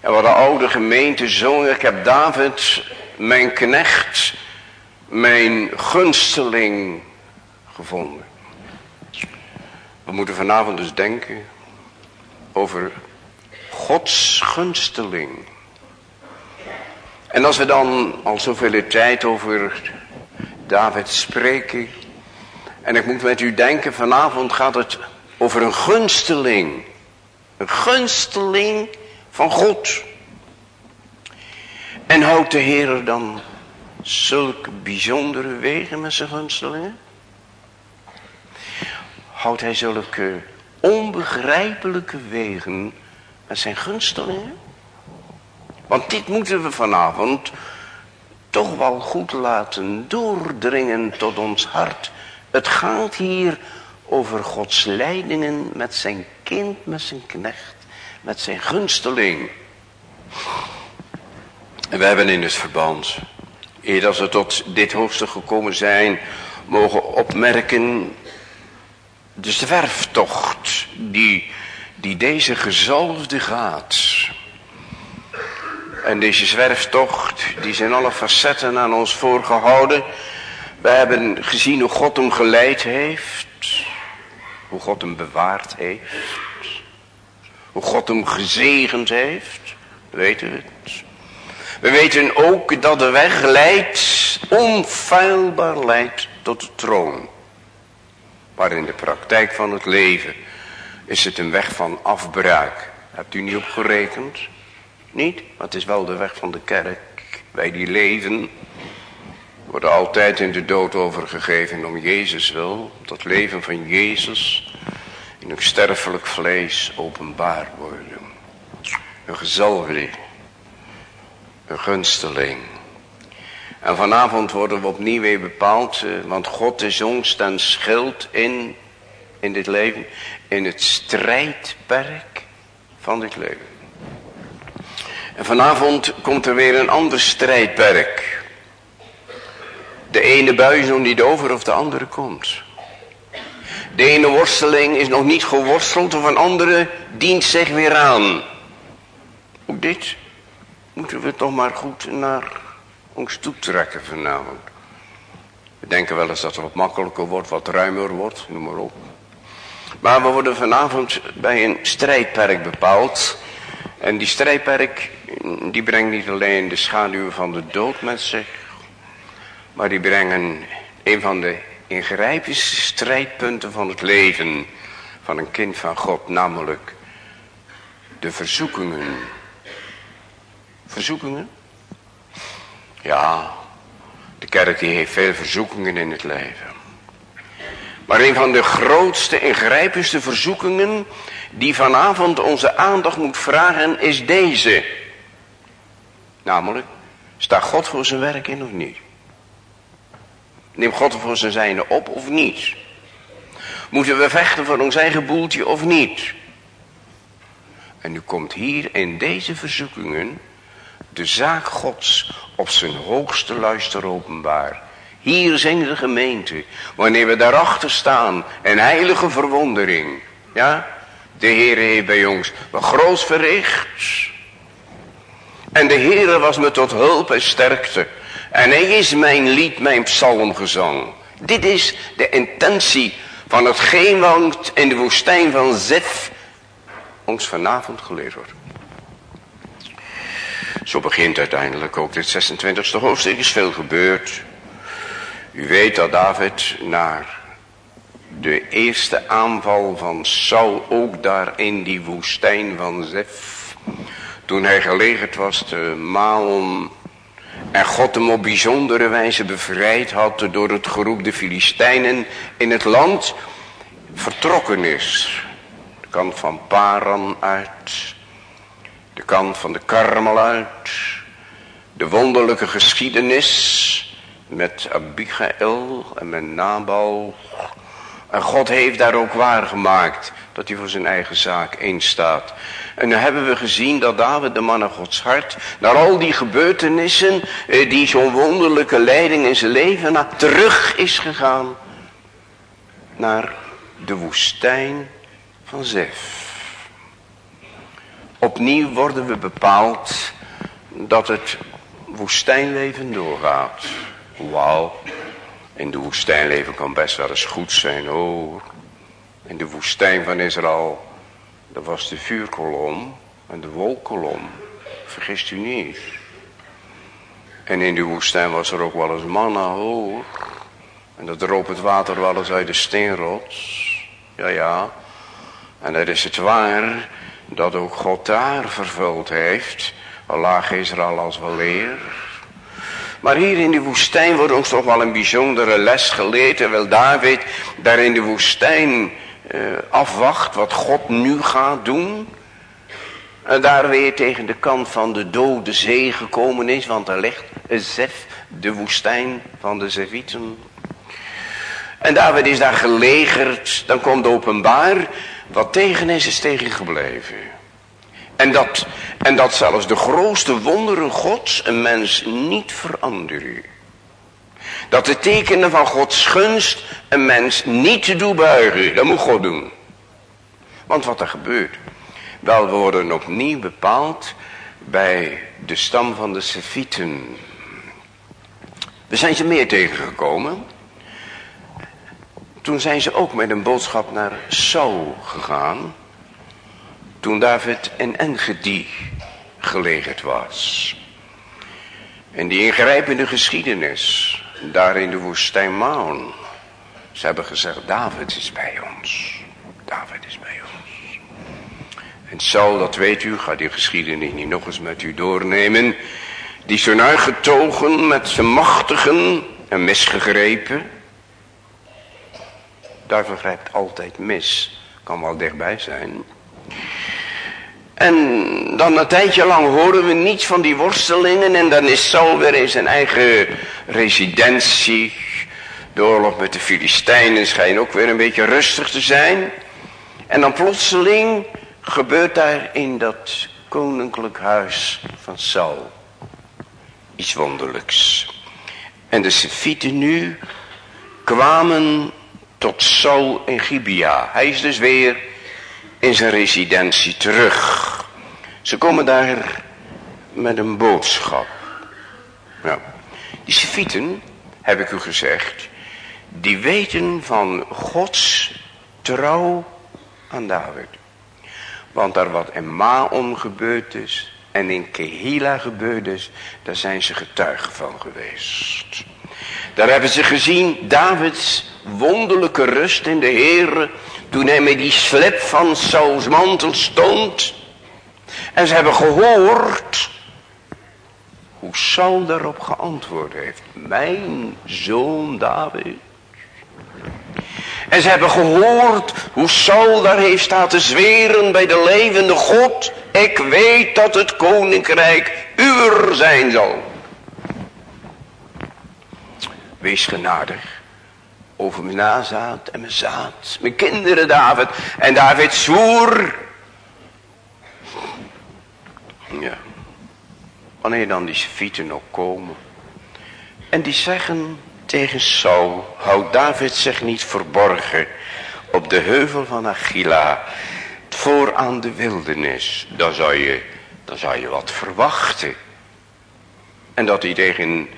En wat de oude gemeente zong. Ik heb David, mijn knecht, mijn gunsteling gevonden. We moeten vanavond dus denken over Gods gunsteling. En als we dan al zoveel tijd over David spreken. En ik moet met u denken, vanavond gaat het over een gunsteling. Een gunsteling van God. En houdt de Heer dan zulke bijzondere wegen met zijn gunstelingen? Houdt hij zulke onbegrijpelijke wegen met zijn gunstelingen? Want dit moeten we vanavond toch wel goed laten doordringen tot ons hart. Het gaat hier over Gods leidingen met zijn kind, met zijn knecht, met zijn gunsteling. En we hebben in het verband, eer dat we tot dit hoofdstuk gekomen zijn, mogen opmerken, de zwerftocht die, die deze gezalfde gaat. En deze zwerftocht, die zijn alle facetten aan ons voorgehouden. We hebben gezien hoe God hem geleid heeft. Hoe God hem bewaard heeft. Hoe God hem gezegend heeft. Weten we het. We weten ook dat de weg leidt, onfeilbaar leidt tot de troon. Maar in de praktijk van het leven is het een weg van afbraak. Hebt u niet opgerekend? Niet, maar het is wel de weg van de kerk. Wij die leven worden altijd in de dood overgegeven om Jezus wil. Dat leven van Jezus in een sterfelijk vlees openbaar worden. Een gezalfde, een gunsteling. En vanavond worden we opnieuw bepaald, eh, want God is ons ten schild in, in dit leven, in het strijdperk van dit leven. En vanavond komt er weer een ander strijdperk. De ene bui is nog niet over of de andere komt. De ene worsteling is nog niet geworsteld of een andere dient zich weer aan. Ook dit moeten we toch maar goed naar ons toe trekken vanavond. We denken wel eens dat het wat makkelijker wordt, wat ruimer wordt, noem maar op. Maar we worden vanavond bij een strijdperk bepaald. En die strijdperk, die brengt niet alleen de schaduw van de dood met zich. Maar die brengen een van de ingrijpendste strijdpunten van het leven van een kind van God. Namelijk de verzoekingen. Verzoekingen? Ja, de kerk die heeft veel verzoekingen in het leven. Maar een van de grootste ingrijpendste verzoekingen die vanavond onze aandacht moet vragen is deze. Namelijk, staat God voor zijn werk in of niet? Neemt God voor zijn zijne op of niet? Moeten we vechten voor ons eigen boeltje of niet? En nu komt hier in deze verzoekingen de zaak gods op zijn hoogste luister openbaar. Hier zingt de gemeente, wanneer we daarachter staan, een heilige verwondering. Ja, de Heer heeft bij ons wat groot verricht. En de Heer was me tot hulp en sterkte. En hij is mijn lied, mijn psalmgezang. Dit is de intentie van hetgeen wat in de woestijn van Zef ons vanavond geleerd wordt. Zo begint uiteindelijk ook dit 26e hoofdstuk. is veel gebeurd. U weet dat David naar de eerste aanval van Saul ook daar in die woestijn van Zef. Toen hij gelegerd was te malen en God hem op bijzondere wijze bevrijd had door het geroep de Filistijnen in het land vertrokken is. De kant van Paran uit de kant van de karmel uit. De wonderlijke geschiedenis met Abigail en met Nabal. En God heeft daar ook waargemaakt dat hij voor zijn eigen zaak instaat. En nu hebben we gezien dat David, de man Gods hart, naar al die gebeurtenissen, eh, die zo'n wonderlijke leiding in zijn leven, naar terug is gegaan. Naar de woestijn van Zef. Opnieuw worden we bepaald dat het woestijnleven doorgaat. Wauw, in de woestijnleven kan best wel eens goed zijn hoor. In de woestijn van Israël, dat was de vuurkolom en de wolkolom. Vergist u niet. En in de woestijn was er ook wel eens manna hoor. En dat droop het water wel eens uit de steenrots. Ja, ja. En dat is het waar dat ook God daar vervuld heeft. Al Israël als wel leer. Maar hier in de woestijn wordt ons toch wel een bijzondere les geleerd. Terwijl David daar in de woestijn eh, afwacht wat God nu gaat doen. En daar weer tegen de kant van de dode zee gekomen is. Want er ligt Zef, de woestijn van de Zevieten. En David is daar gelegerd. Dan komt openbaar wat tegen is, is tegen gebleven. En dat, en dat zelfs de grootste wonderen gods een mens niet veranderen. Dat de tekenen van Gods gunst een mens niet te doen buigen. Dat moet God doen. Want wat er gebeurt. Wel, we worden opnieuw bepaald bij de stam van de Sefieten. We zijn ze meer tegengekomen. Toen zijn ze ook met een boodschap naar Saul gegaan. Toen David in Engedi gelegerd was. En die ingrijpende geschiedenis. Daar in de woestijn Maon. Ze hebben gezegd David is bij ons. David is bij ons. En Saul, dat weet u, ga die geschiedenis niet nog eens met u doornemen. Die is toen uitgetogen met zijn machtigen en misgegrepen duivel grijpt altijd mis. Kan wel dichtbij zijn. En dan een tijdje lang horen we niets van die worstelingen. En dan is Saul weer in zijn eigen residentie. De oorlog met de Filistijnen schijnt ook weer een beetje rustig te zijn. En dan plotseling gebeurt daar in dat koninklijk huis van Saul iets wonderlijks. En de Sefieten nu kwamen tot Saul en Gibea. Hij is dus weer in zijn residentie terug. Ze komen daar met een boodschap. Nou, die Sefieten, heb ik u gezegd, die weten van Gods trouw aan David. Want daar wat in Maon gebeurd is en in Kehila gebeurd is, daar zijn ze getuigen van geweest. Daar hebben ze gezien Davids wonderlijke rust in de Heer. Toen hij met die slip van Sauls mantel stond. En ze hebben gehoord hoe Saul daarop geantwoord heeft. Mijn zoon David. En ze hebben gehoord hoe Saul daar heeft staan te zweren bij de levende God. Ik weet dat het koninkrijk uwer zijn zal. Wees genadig over mijn nazaad en mijn zaad. Mijn kinderen David. En David zwoer. Ja. Wanneer dan die Sefieten nog komen. En die zeggen tegen Saul. Houdt David zich niet verborgen. Op de heuvel van Achilla. Voor aan de wildernis. Dan zou je, dan zou je wat verwachten. En dat hij tegen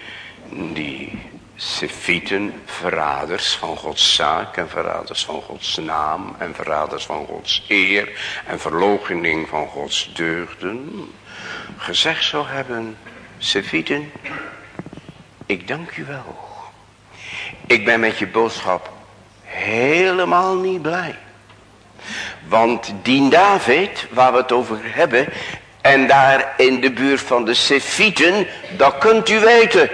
die Sefieten, verraders van Gods zaak en verraders van Gods naam en verraders van Gods eer en verloochening van Gods deugden, gezegd zou hebben, Sefieten, ik dank u wel. Ik ben met je boodschap helemaal niet blij. Want die David, waar we het over hebben, en daar in de buurt van de Sefieten, dat kunt u weten.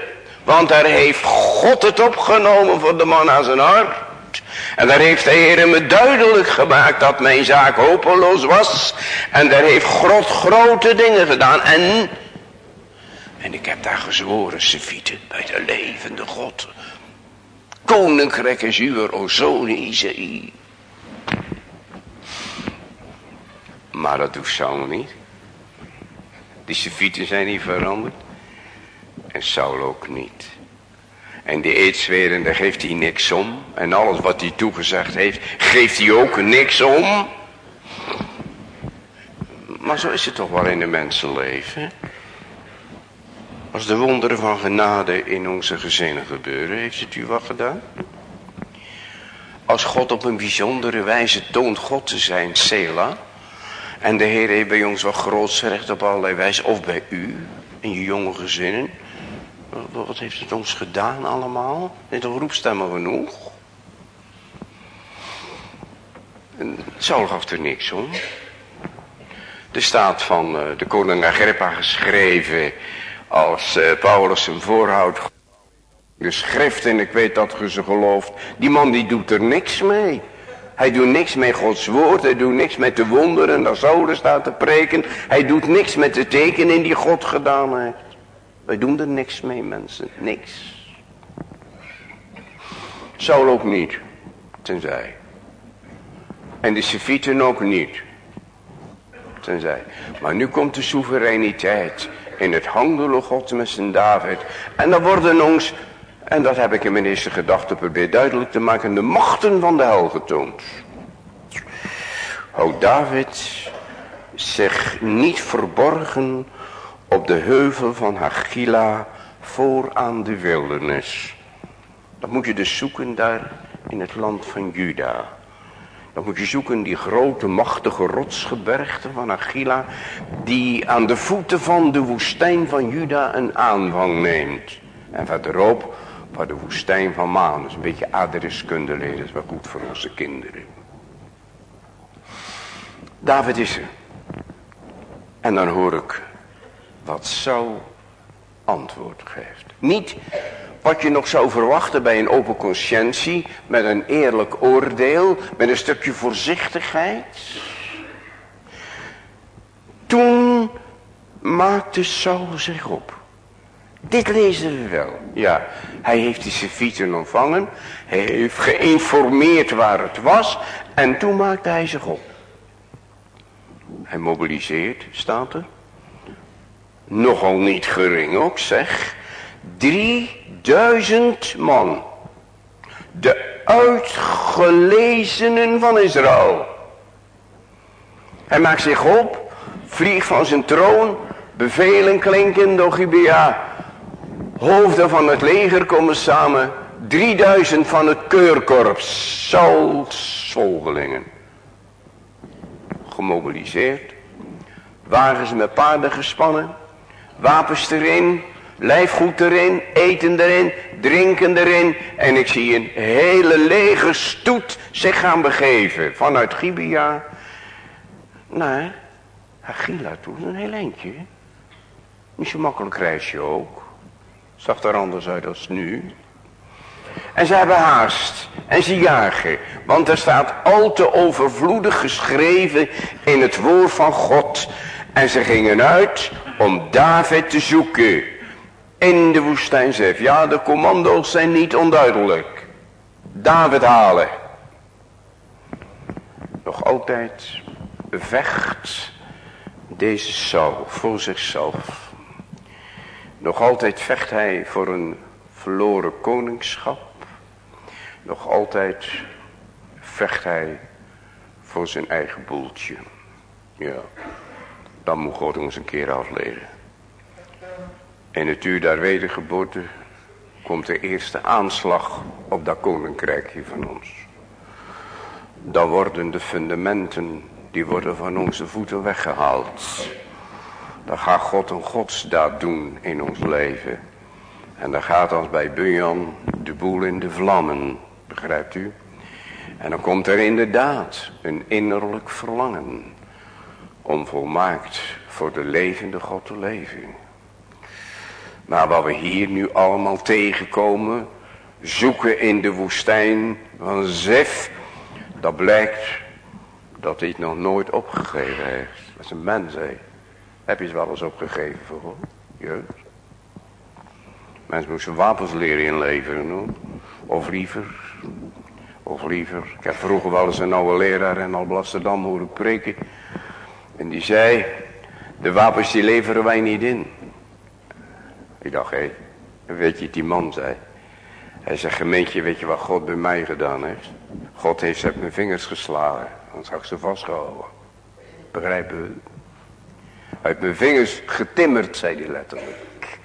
Want daar heeft God het opgenomen voor de man aan zijn hart. En daar heeft de Heer me duidelijk gemaakt dat mijn zaak hopeloos was. En daar heeft God grote dingen gedaan. En, en ik heb daar gezworen, Sefieten, bij de levende God. Koninkrijk is uw, o zoon Isaïe. Maar dat doet Saul niet. Die Sefieten zijn niet veranderd. En Saul ook niet. En die eetzwerende geeft hij niks om. En alles wat hij toegezegd heeft, geeft hij ook niks om. Maar zo is het toch wel in de mensenleven. Als de wonderen van genade in onze gezinnen gebeuren, heeft het u wat gedaan? Als God op een bijzondere wijze toont God te zijn, Sela. En de Heer heeft bij ons wat groots recht op allerlei wijze. Of bij u, in je jonge gezinnen. Wat heeft het ons gedaan allemaal? Is toch roepstemmen genoeg? En Saul gaf er niks om. Er staat van uh, de koning Agrippa geschreven als uh, Paulus hem voorhoudt. De schrift en ik weet dat ge ze gelooft. Die man die doet er niks mee. Hij doet niks met Gods woord. Hij doet niks met de wonderen. Dat zouden staat te preken. Hij doet niks met de tekenen die God gedaan heeft. Wij doen er niks mee mensen. Niks. Saul ook niet. Tenzij. En de Sefieten ook niet. Tenzij. Maar nu komt de soevereiniteit. In het handelen God met zijn David. En dan worden ons. En dat heb ik in mijn eerste gedachte probeerd duidelijk te maken. De machten van de hel getoond. Houdt David zich niet verborgen op de heuvel van Hagila voor aan de wildernis. Dat moet je dus zoeken daar in het land van Juda. Dan moet je zoeken die grote machtige rotsgebergte van Achila. Die aan de voeten van de woestijn van Juda een aanvang neemt. En verderop waar de woestijn van Manus. Een beetje adreskunde leren is wel goed voor onze kinderen. David is er. En dan hoor ik wat Saul antwoord geeft. Niet wat je nog zou verwachten bij een open conscientie, met een eerlijk oordeel, met een stukje voorzichtigheid. Toen maakte Saul zich op. Dit lezen we wel. Ja, hij heeft die Sefieten ontvangen. Hij heeft geïnformeerd waar het was. En toen maakte hij zich op. Hij mobiliseert, staat er nogal niet gering ook zeg, Drieduizend man. De uitgelezenen van Israël. Hij maakt zich op, vliegt van zijn troon, bevelen klinken door Gibea. Hoofden van het leger komen samen, 3000 van het keurkorps, Sauls volgelingen. Gemobiliseerd, wagens met paarden gespannen, wapens erin, lijfgoed erin, eten erin, drinken erin. En ik zie een hele lege stoet zich gaan begeven vanuit Gibea naar Agila toe. een heel eindje. Niet zo makkelijk reisje ook. Zag er anders uit als nu. En ze hebben haast. En ze jagen. Want er staat al te overvloedig geschreven in het woord van God. En ze gingen uit om David te zoeken. In de woestijn zelf. Ja, de commando's zijn niet onduidelijk. David halen. Nog altijd vecht deze Saul voor zichzelf. Nog altijd vecht hij voor een verloren koningschap. Nog altijd vecht hij voor zijn eigen boeltje. Ja, dan moet God ons een keer afleren. In het uur der wedergeboorte komt de eerste aanslag op dat koninkrijkje van ons. Dan worden de fundamenten, die worden van onze voeten weggehaald. Dan gaat God een godsdaad doen in ons leven. En dan gaat als bij Bunyan de boel in de vlammen, begrijpt u? En dan komt er inderdaad een innerlijk verlangen om volmaakt voor de levende God te leven. Maar wat we hier nu allemaal tegenkomen, zoeken in de woestijn van Zef, dat blijkt dat hij het nog nooit opgegeven heeft. Is een mens, hè. Heb je het wel eens opgegeven voor jeugd? Mensen moesten wapens leren inleveren. Of liever, of liever. Ik heb vroeger wel eens een oude leraar in Alblasserdam horen preken. En die zei, de wapens die leveren wij niet in. Ik dacht, hé, weet je wat die man zei? Hij zei, gemeentje, weet je wat God bij mij gedaan heeft? God heeft ze op mijn vingers geslagen. Anders had ik ze vastgehouden. Begrijpen we? Uit mijn vingers getimmerd, zei hij letterlijk.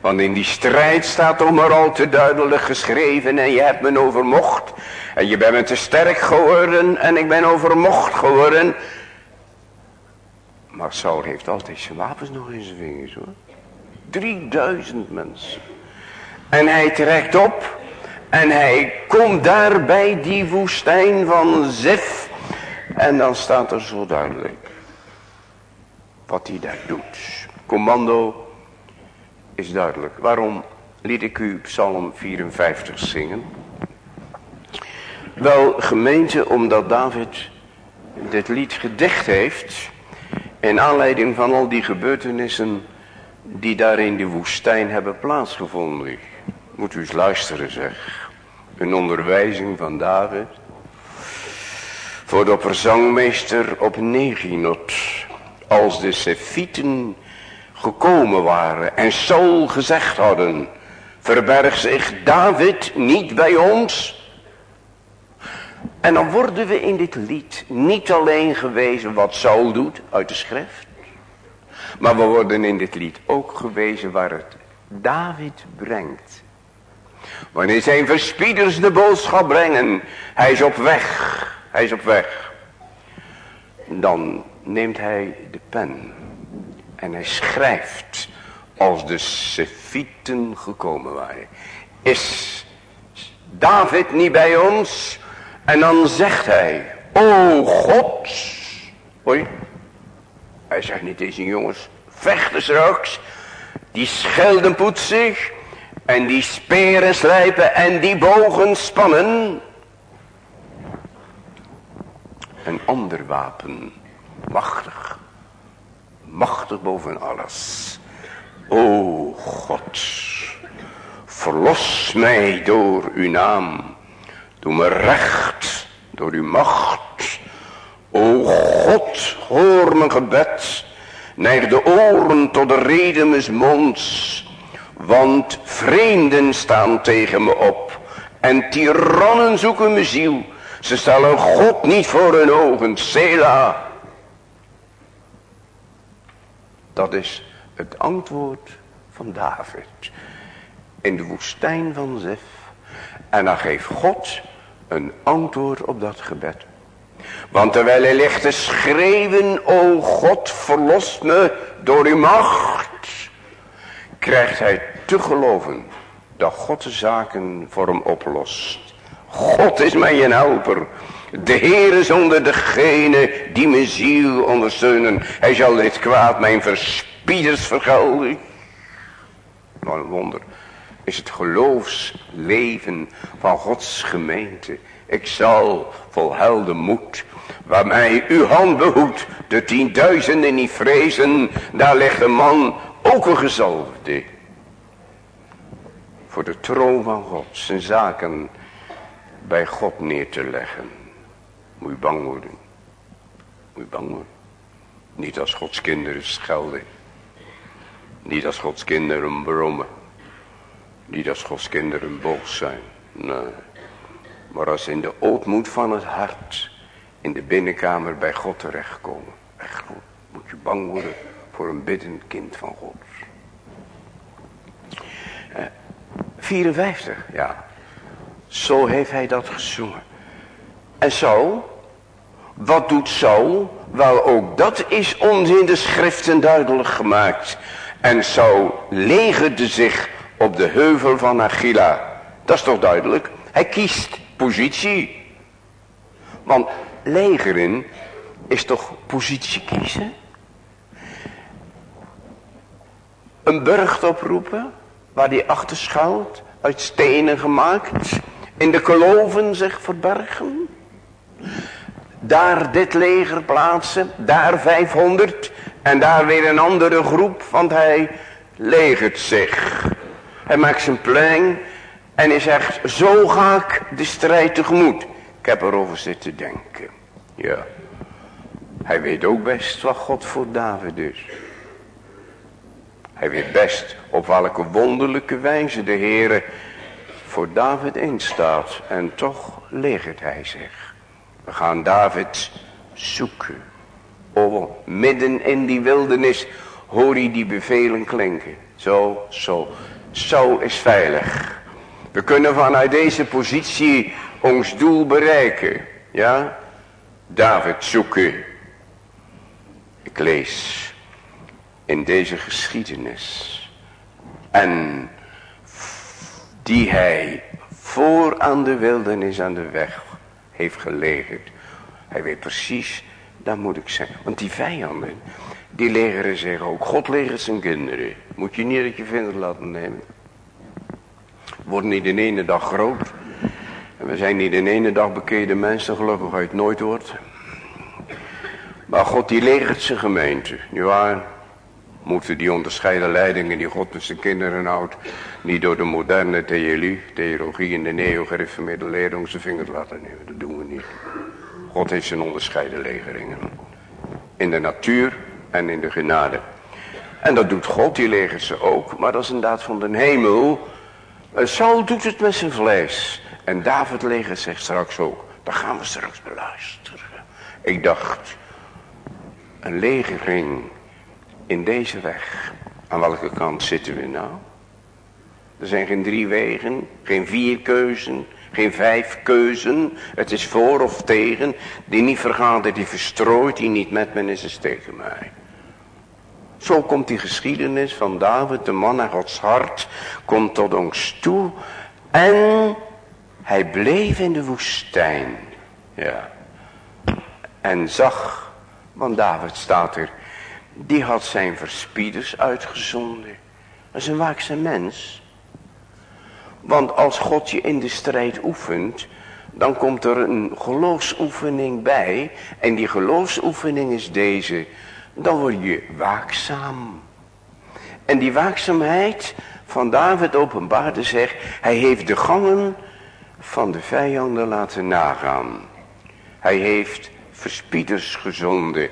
Want in die strijd staat om er al te duidelijk geschreven. En je hebt me overmocht. En je bent me te sterk geworden. En ik ben overmocht geworden. Maar Saul heeft altijd zijn wapens nog in zijn vingers hoor. 3000 mensen. En hij trekt op. En hij komt daar bij die woestijn van Zef. En dan staat er zo duidelijk. Wat hij daar doet. Commando is duidelijk. Waarom liet ik u Psalm 54 zingen? Wel gemeente omdat David dit lied gedicht heeft. In aanleiding van al die gebeurtenissen die daar in de woestijn hebben plaatsgevonden. Moet u eens luisteren zeg. Een onderwijzing van David. Voor de opperzangmeester op Neginot. Als de Sefieten gekomen waren en Saul gezegd hadden. Verberg zich David niet bij ons. En dan worden we in dit lied niet alleen gewezen wat Saul doet uit de schrift. Maar we worden in dit lied ook gewezen waar het David brengt. Wanneer zijn verspieders de boodschap brengen. Hij is op weg. Hij is op weg. Dan neemt hij de pen. En hij schrijft. Als de Sefieten gekomen waren. Is David niet bij ons? En dan zegt hij. O God. Hoi. Hij zegt niet deze jongens. Vechten straks. Die schelden poetsen. En die speren slijpen. En die bogen spannen. Een ander wapen. Machtig. Machtig boven alles. O God. Verlos mij door uw naam. Doe me recht door uw macht. O God, hoor mijn gebed. Naar de oren tot de reden mes monds. Want Vreemden staan tegen me op. En tirannen zoeken mijn ziel. Ze stellen God niet voor hun ogen. Sela. Dat is het antwoord van David. In de woestijn van Zef. En dan geeft God een antwoord op dat gebed. Want terwijl hij ligt te schreeuwen, o God, verlos me door uw macht, krijgt hij te geloven dat God de zaken voor hem oplost. God is mijn helper. De Heer is onder degene die mijn ziel ondersteunen. Hij zal dit kwaad mijn verspieders vergelden. Wat een wonder is het geloofsleven van Gods gemeente. Ik zal vol helden moed, waar mij uw hand behoedt, de tienduizenden niet vrezen, daar ligt een man, ook een gezalfde. Voor de troon van God, zijn zaken bij God neer te leggen. Moet je bang worden. Moet je bang worden. Niet als Gods kinderen schelden. Niet als Gods kinderen brommen. Niet als Gods kinderen boos zijn. Nee. Maar als in de ootmoed van het hart. In de binnenkamer bij God terechtkomen. Echt goed. Moet je bang worden voor een biddend kind van God. Eh, 54, ja. Zo heeft hij dat gezongen. En zo, wat doet Saul? Wel ook dat is ons in de schriften duidelijk gemaakt. En Saul legerde zich op de heuvel van Achilla. Dat is toch duidelijk? Hij kiest positie. Want legeren is toch positie kiezen? Een burcht oproepen waar die achter schuilt, uit stenen gemaakt, in de kloven zich verbergen. Daar dit leger plaatsen, daar 500 en daar weer een andere groep, want hij legert zich. Hij maakt zijn plein en hij zegt, zo ga ik de strijd tegemoet. Ik heb erover zitten denken. Ja. Hij weet ook best wat God voor David is. Hij weet best op welke wonderlijke wijze de Heere voor David instaat. En toch legert hij zich. We gaan David zoeken. Oh, midden in die wildernis hoor je die bevelen klinken. Zo, zo. Zo is veilig. We kunnen vanuit deze positie ons doel bereiken. Ja? David zoeken. Ik lees in deze geschiedenis. En die hij voor aan de wildernis aan de weg heeft gelegerd. Hij weet precies, dat moet ik zeggen. Want die vijanden, die legeren zich ook. God legert zijn kinderen. Moet je niet dat je vinger laten nemen. Worden niet de ene dag groot. En we zijn niet de ene dag bekeerde mensen, gelukkig uit nooit wordt. Maar God die legert zijn gemeente. waar? moeten die onderscheiden leidingen die God met zijn kinderen houdt, niet door de moderne theologie, en de neo-gereformeerde leer onze vingers laten nemen. Dat doen we niet. God heeft zijn onderscheiden legeringen. In de natuur en in de genade. En dat doet God, die legert ze ook, maar dat is inderdaad van de hemel. Saul doet het met zijn vlees. En David legert zich straks ook. Dat gaan we straks beluisteren. Ik dacht, een legering in deze weg. Aan welke kant zitten we nou? Er zijn geen drie wegen, geen vier keuzen, geen vijf keuzen. Het is voor of tegen. Die niet vergaat, die verstrooit, die niet met men is, is tegen mij. Zo komt die geschiedenis van David, de man naar Gods hart, komt tot ons toe. En hij bleef in de woestijn. Ja. En zag, want David staat er die had zijn verspieders uitgezonden. Dat is een waakse mens. Want als God je in de strijd oefent, dan komt er een geloofsoefening bij. En die geloofsoefening is deze. Dan word je waakzaam. En die waakzaamheid van David openbaarde zegt, hij heeft de gangen van de vijanden laten nagaan. Hij heeft verspieders gezonden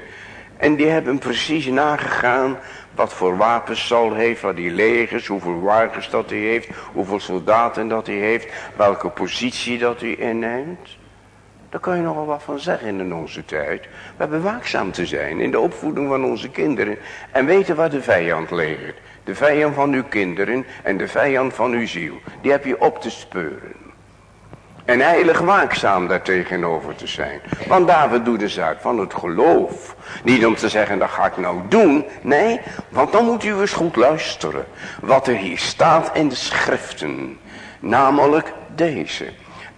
En die hebben precies nagegaan wat voor wapens Saul heeft, wat die legers, hoeveel wagens dat hij heeft, hoeveel soldaten dat hij heeft, welke positie dat hij inneemt. Daar kan je nogal wat van zeggen in onze tijd. We hebben waakzaam te zijn in de opvoeding van onze kinderen en weten waar de vijand leert. De vijand van uw kinderen en de vijand van uw ziel. Die heb je op te speuren. En heilig waakzaam daar tegenover te zijn. Want David doet de zaak van het geloof. Niet om te zeggen, dat ga ik nou doen. Nee, want dan moet u eens goed luisteren. Wat er hier staat in de schriften. Namelijk deze.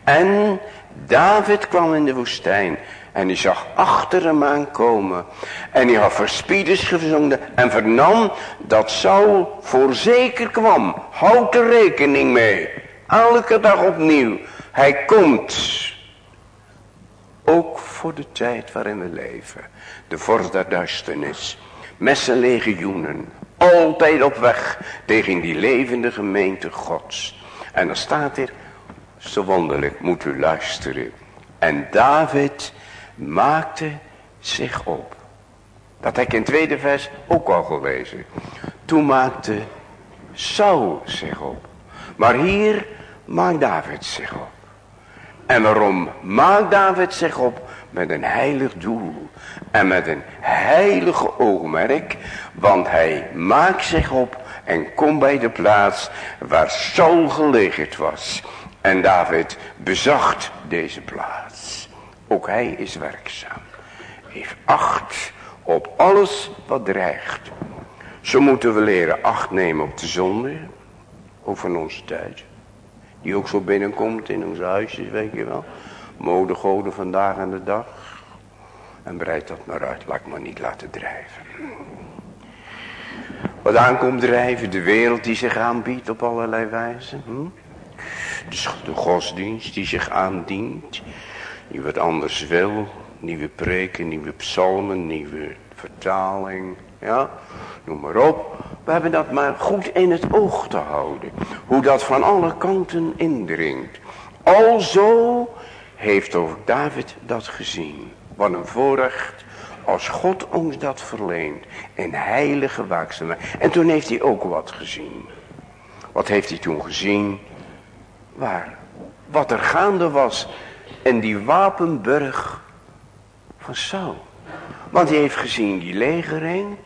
En David kwam in de woestijn. En hij zag achter hem aankomen. En hij had verspieders gezongen. En vernam dat Saul voorzeker kwam. Houd er rekening mee. Elke dag opnieuw. Hij komt. Ook voor de tijd waarin we leven. De vorst der duisternis. Zijn legioenen. Altijd op weg tegen die levende gemeente gods. En dan staat er. Zo wonderlijk moet u luisteren. En David maakte zich op. Dat heb ik in het tweede vers ook al gelezen. Toen maakte Saul zich op. Maar hier maakt David zich op. En waarom maakt David zich op? Met een heilig doel. En met een heilige oogmerk. Want hij maakt zich op en komt bij de plaats waar Saul gelegerd was. En David bezacht deze plaats. Ook hij is werkzaam. Heeft acht op alles wat dreigt. Zo moeten we leren acht nemen op de zonde. Ook van onze tijd. Die ook zo binnenkomt in onze huisjes, weet je wel. Modegoden vandaag aan de dag. En breid dat maar uit, laat maar niet laten drijven. Wat aankomt drijven, de wereld die zich aanbiedt op allerlei wijzen. Hm? De, godsdienst die zich aandient. Die wat anders wil. Nieuwe preken, nieuwe psalmen, nieuwe vertaling. Ja, noem maar op. We hebben dat maar goed in het oog te houden. Hoe dat van alle kanten indringt. Alzo heeft ook David dat gezien. Wat een voorrecht als God ons dat verleent. In heilige waakzaamheid. En toen heeft hij ook wat gezien. Wat heeft hij toen gezien? Waar? Wat er gaande was in die wapenburg van Saul. Want hij heeft gezien die legering.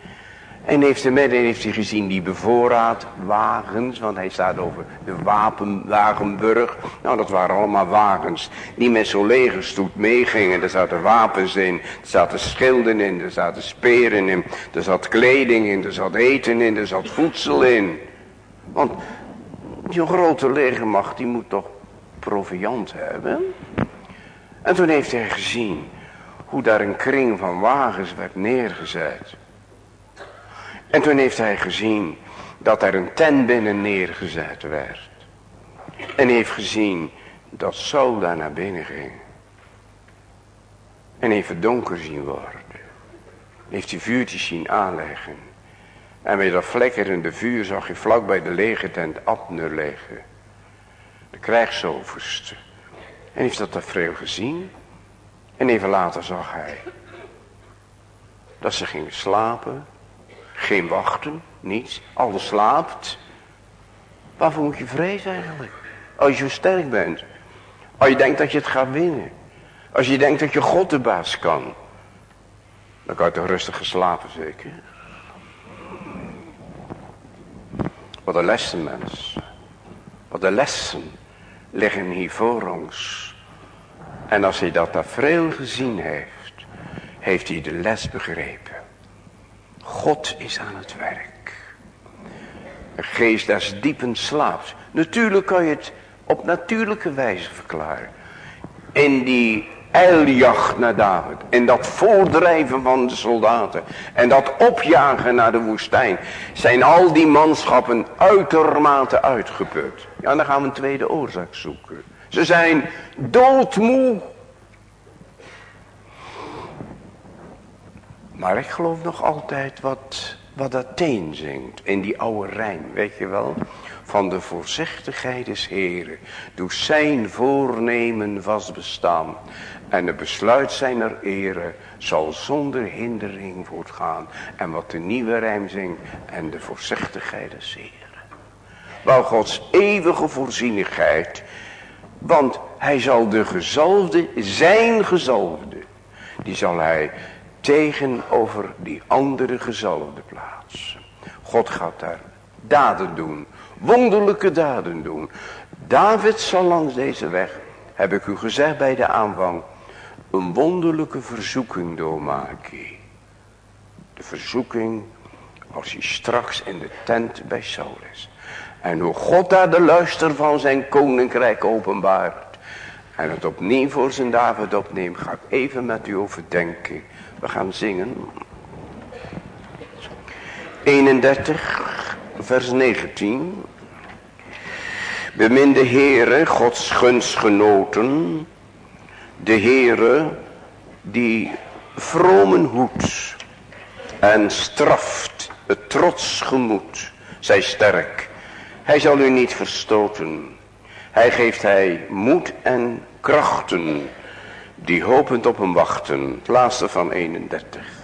En heeft er midden heeft hij gezien die bevoorraad wagens. Want hij staat over de wapenwagenburg. Nou dat waren allemaal wagens die met zo'n legerstoet meegingen. Er zaten wapens in. Er zaten schilden in. Er zaten speren in. Er zat kleding in. Er zat eten in. Er zat voedsel in. Want die grote legermacht die moet toch proviand hebben. En toen heeft hij gezien hoe daar een kring van wagens werd neergezet. En toen heeft hij gezien dat er een tent binnen neergezet werd. En heeft gezien dat Saul daar naar binnen ging. En heeft donker zien worden. Heeft die vuurtjes zien aanleggen. En met dat vlekkerende vuur zag je vlak bij de legertent Abner liggen. De krijgsoverste. En heeft dat tafereel gezien. En even later zag hij. Dat ze gingen slapen. Geen wachten, niets. Alles slaapt. Waarvoor moet je vrezen eigenlijk? Als je sterk bent. Als je denkt dat je het gaat winnen. Als je denkt dat je God de baas kan. Dan kan je toch rustig geslapen zeker. Wat een lessen mens. Wat de lessen liggen hier voor ons. En als hij dat tafereel gezien heeft. Heeft hij de les begrepen. God is aan het werk. Een geest des diepen slaapt. Natuurlijk kan je het op natuurlijke wijze verklaren. In die eiljacht naar David. En dat voordrijven van de soldaten. En dat opjagen naar de woestijn. Zijn al die manschappen uitermate uitgeput. Ja, dan gaan we een tweede oorzaak zoeken. Ze zijn doodmoe. Maar ik geloof nog altijd wat wat Athene zingt in die oude rijm, weet je wel? Van de voorzichtigheid des Heren doet zijn voornemen vast bestaan. En het besluit zijner ere zal zonder hindering voortgaan. En wat de nieuwe rijm zingt en de voorzichtigheid Heren. Wou Gods eeuwige voorzienigheid, want hij zal de gezalfde, zijn gezalfde, die zal hij tegenover die andere gezalfde plaats. God gaat daar daden doen. Wonderlijke daden doen. David zal langs deze weg, heb ik u gezegd bij de aanvang, een wonderlijke verzoeking doormaken. De verzoeking als hij straks in de tent bij Saul is. En hoe God daar de luister van zijn koninkrijk openbaart. En het opnieuw voor zijn David opneemt, ga ik even met u overdenken. We gaan zingen. 31 vers 19. Beminde Heere, Gods gunstgenoten, de Heere die vromen hoedt en straft het trots gemoed, zij sterk. Hij zal u niet verstoten. Hij geeft hij moed en krachten die hopend op hem wachten. Het laatste van 31.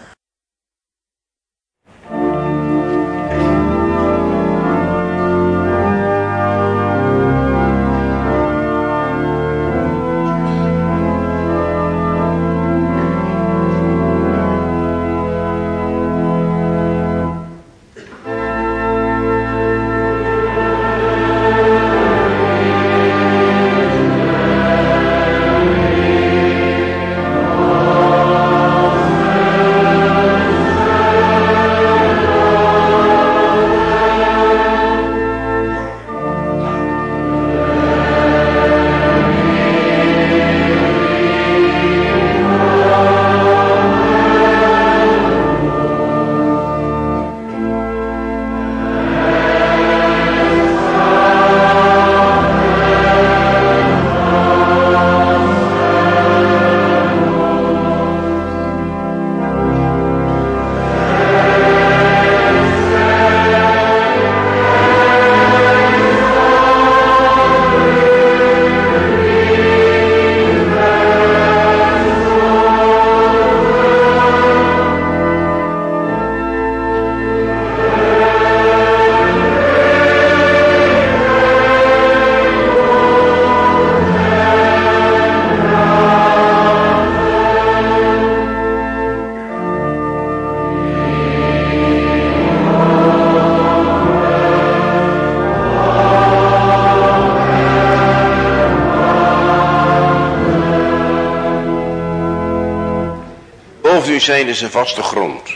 Zijn is een vaste grond.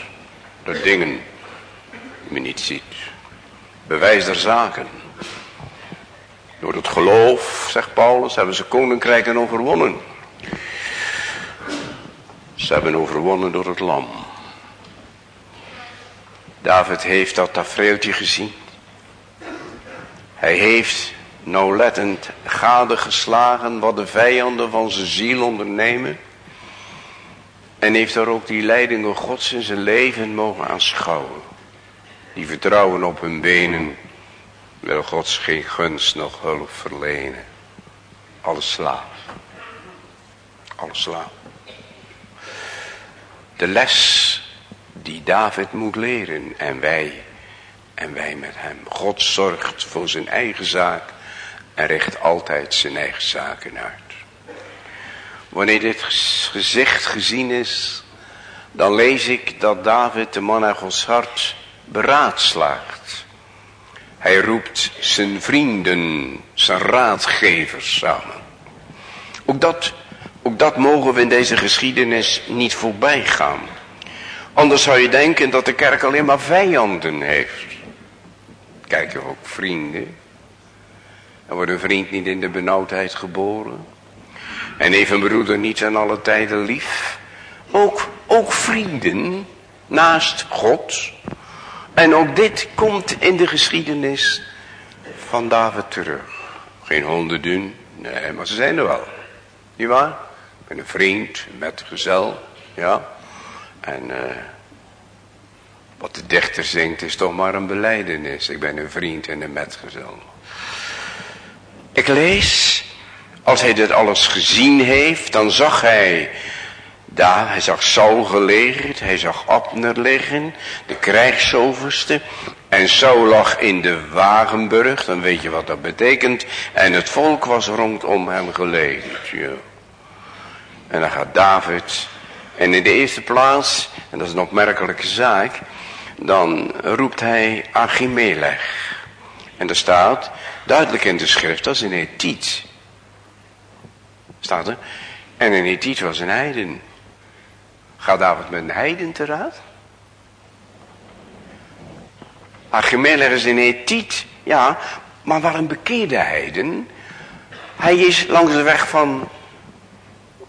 Door dingen die men niet ziet. Bewijs der zaken. Door het geloof, zegt Paulus, hebben ze koninkrijken overwonnen. Ze hebben overwonnen door het lam. David heeft dat tafereeltje gezien. Hij heeft nauwlettend gade geslagen wat de vijanden van zijn ziel ondernemen. En heeft daar ook die leidingen gods in zijn leven mogen aanschouwen. Die vertrouwen op hun benen. Wil gods geen gunst nog hulp verlenen. Alle slaaf. Alle slaaf. De les die David moet leren. En wij. En wij met hem. God zorgt voor zijn eigen zaak. En richt altijd zijn eigen zaken uit. Wanneer dit gezicht gezien is, dan lees ik dat David de man naar Gods hart beraadslaagt. Hij roept zijn vrienden, zijn raadgevers samen. Ook dat, ook dat mogen we in deze geschiedenis niet voorbij gaan. Anders zou je denken dat de kerk alleen maar vijanden heeft. Kijk, ook vrienden. Er wordt een vriend niet in de benauwdheid geboren. En even broeder niet aan alle tijden lief. Ook, ook vrienden naast God. En ook dit komt in de geschiedenis van David terug. Geen honderden, nee, maar ze zijn er wel. Niet waar? Met een vriend, met gezel, ja. En uh, Wat de dichter zingt is toch maar een beleidenis. Ik ben een vriend en een metgezel. Ik lees, als hij dit alles gezien heeft, dan zag hij daar, hij zag Saul gelegerd, hij zag Abner liggen, de krijgsoverste. En Saul lag in de Wagenburg, dan weet je wat dat betekent. En het volk was rondom hem gelegerd. En dan gaat David. En in de eerste plaats, en dat is een opmerkelijke zaak, dan roept hij Achimelech. En er staat, duidelijk in de schrift, dat is een Hethiet. Staat er. En een Hethiet was een heiden. Gaat David met een heiden te raad? Achimelech is een Hethiet. Ja, maar waar een bekeerde heiden. Hij is langs de weg van,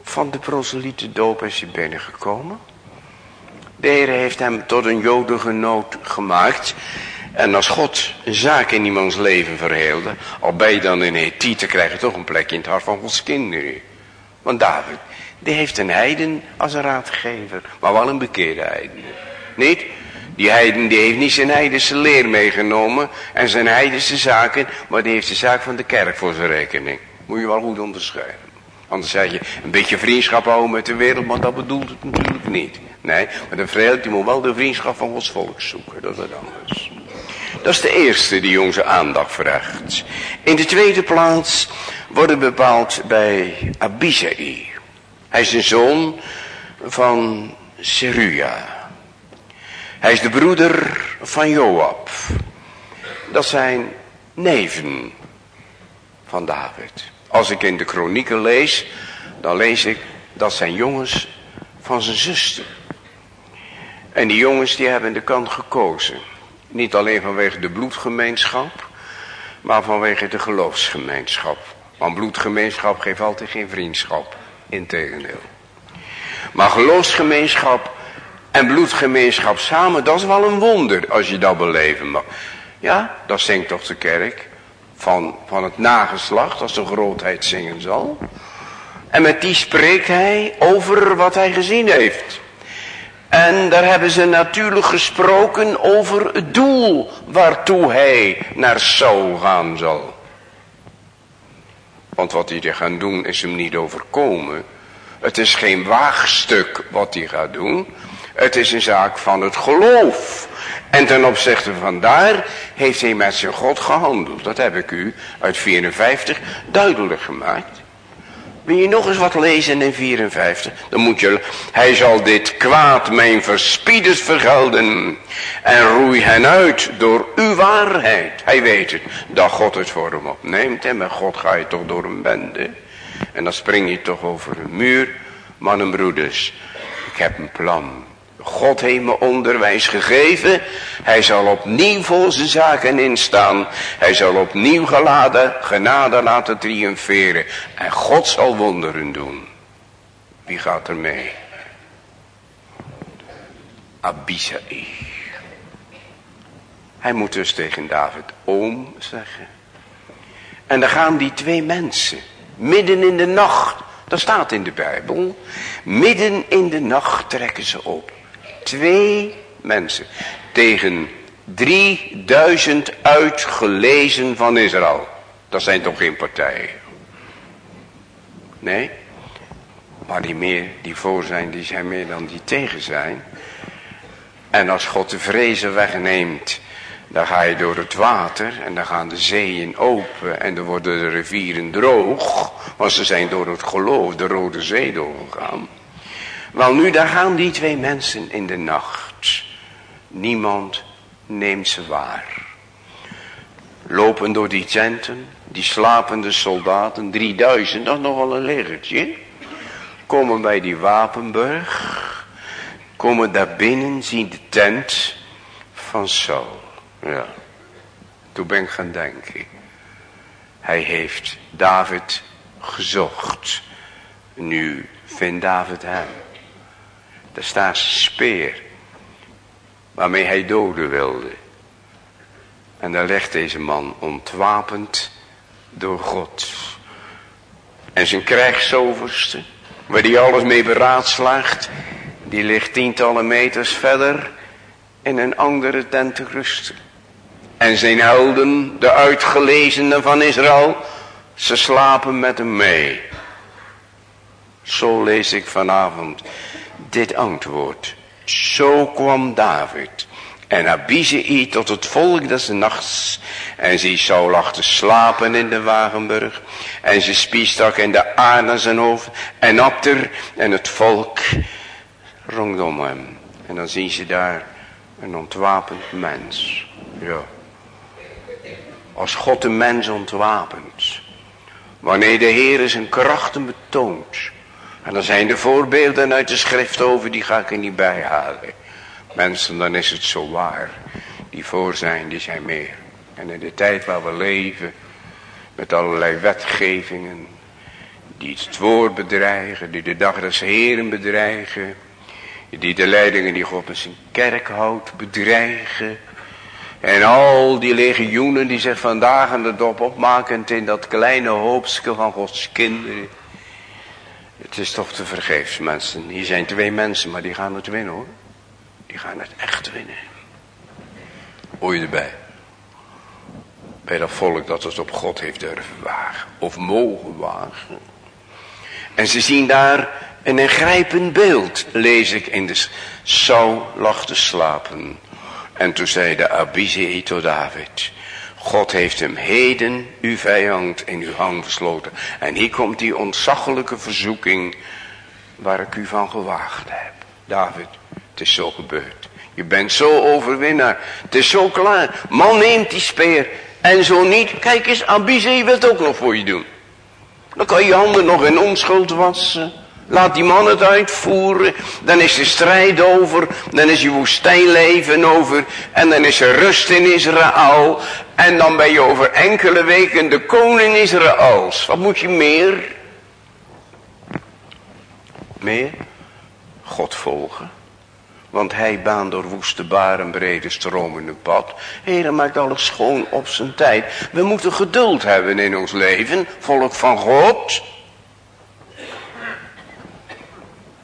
van de proselieten doop is hij binnengekomen. De Heer heeft hem tot een jodengenoot gemaakt. En als God een zaak in iemands leven verheelde, al ben je dan in Hethieten, krijg je toch een plekje in het hart van Gods kinderen. Want David, die heeft een heiden als een raadgever, maar wel een bekeerde heiden. Niet? Die heiden die heeft niet zijn heidense leer meegenomen en zijn heidense zaken, maar die heeft de zaak van de kerk voor zijn rekening. Moet je wel goed onderscheiden. Anders zeg je een beetje vriendschap houden met de wereld, maar dat bedoelt het natuurlijk niet. Nee, maar de vrijheid die moet wel de vriendschap van Gods volk zoeken. Dat is anders. Dat is de eerste die onze aandacht vraagt. In de tweede plaats wordt bepaald bij Abisai. Hij is een zoon van Seruja. Hij is de broeder van Joab. Dat zijn neven van David. Als ik in de kronieken lees, dan lees ik dat zijn jongens van zijn zuster. En die jongens die hebben de kant gekozen. Niet alleen vanwege de bloedgemeenschap, maar vanwege de geloofsgemeenschap. Want bloedgemeenschap geeft altijd geen vriendschap. Integendeel. Maar geloofsgemeenschap en bloedgemeenschap samen, dat is wel een wonder als je dat beleven mag. Ja, dat zingt toch de kerk van, van het nageslacht, als de grootheid zingen zal. En met die spreekt hij over wat hij gezien heeft. En daar hebben ze natuurlijk gesproken over het doel waartoe hij naar Saul gaan zal. Want wat hij er gaan doen is hem niet overkomen. Het is geen waagstuk wat hij gaat doen. Het is een zaak van het geloof. En ten opzichte van daar heeft hij met zijn God gehandeld. Dat heb ik u uit 54 duidelijk gemaakt. Wil je nog eens wat lezen in 54? Dan moet je, hij zal dit kwaad mijn verspieders vergelden. En roei hen uit door uw waarheid. Hij weet het, dat God het voor hem opneemt. En met God ga je toch door een bende. En dan spring je toch over een muur. Mannen broeders, ik heb een plan. God heeft me onderwijs gegeven. Hij zal opnieuw voor zijn zaken instaan. Hij zal opnieuw geladen, genade laten triomferen. En God zal wonderen doen. Wie gaat er mee? Abisai. Hij moet dus tegen David oom zeggen. En dan gaan die twee mensen midden in de nacht. Dat staat in de Bijbel. Midden in de nacht trekken ze op. Twee mensen. Tegen 3000 uitgelezen van Israël. Dat zijn toch geen partijen. Nee. Maar die meer, die voor zijn, die zijn meer dan die tegen zijn. En als God de vrezen wegneemt, dan ga je door het water en dan gaan de zeeën open en dan worden de rivieren droog. Want ze zijn door het geloof de Rode Zee doorgegaan. Wel nu, daar gaan die twee mensen in de nacht. Niemand neemt ze waar. Lopen door die tenten, die slapende soldaten, 3000, dat is nogal een legertje. Komen bij die wapenburg, komen daar binnen, zien de tent van Saul. Ja, toen ben ik gaan denken. Hij heeft David gezocht. Nu vindt David hem. Daar staat speer. Waarmee hij doden wilde. En daar legt deze man ontwapend door God. En zijn krijgsoverste, waar hij alles mee beraadslaagt, die ligt tientallen meters verder in een andere tent te rusten. En zijn helden, de uitgelezenen van Israël, ze slapen met hem mee. Zo lees ik vanavond dit antwoord. Zo kwam David en Abizei tot het volk des nachts. En ze zou lag slapen in de Wagenburg. En ze spiestak in de aarde zijn hoofd. En Abter en het volk rondom hem. En dan zien ze daar een ontwapend mens. Ja. Als God de mens ontwapent. Wanneer de Heer zijn krachten betoont. En dan zijn de voorbeelden uit de schrift over, die ga ik er niet bij halen. Mensen, dan is het zo waar. Die voor zijn, die zijn meer. En in de tijd waar we leven, met allerlei wetgevingen, die het woord bedreigen, die de dag des Heren bedreigen, die de leidingen die God met zijn kerk houdt bedreigen, en al die legioenen die zich vandaag aan de dop opmakend in dat kleine hoopske van Gods kinderen. Het is toch te vergeefs mensen. Hier zijn twee mensen, maar die gaan het winnen hoor. Die gaan het echt winnen. Hoor je erbij? Bij dat volk dat het op God heeft durven wagen. Of mogen wagen. En ze zien daar een ingrijpend beeld, lees ik in de Saul lag te slapen. En toen zei de Abizei tot David. God heeft hem heden, uw vijand, in uw hand gesloten. En hier komt die ontzaglijke verzoeking waar ik u van gewaagd heb. David, het is zo gebeurd. Je bent zo overwinnaar. Het is zo klaar. Man neemt die speer. En zo niet. Kijk eens, Abizee wil het ook nog voor je doen. Dan kan je handen nog in onschuld wassen. Laat die man het uitvoeren. Dan is de strijd over. Dan is je woestijnleven over. En dan is er rust in Israël. En dan ben je over enkele weken de koning Israëls. Wat moet je meer? Meer? God volgen. Want hij baant door woeste baren brede stromende pad. Heer, maakt alles schoon op zijn tijd. We moeten geduld hebben in ons leven, volk van God.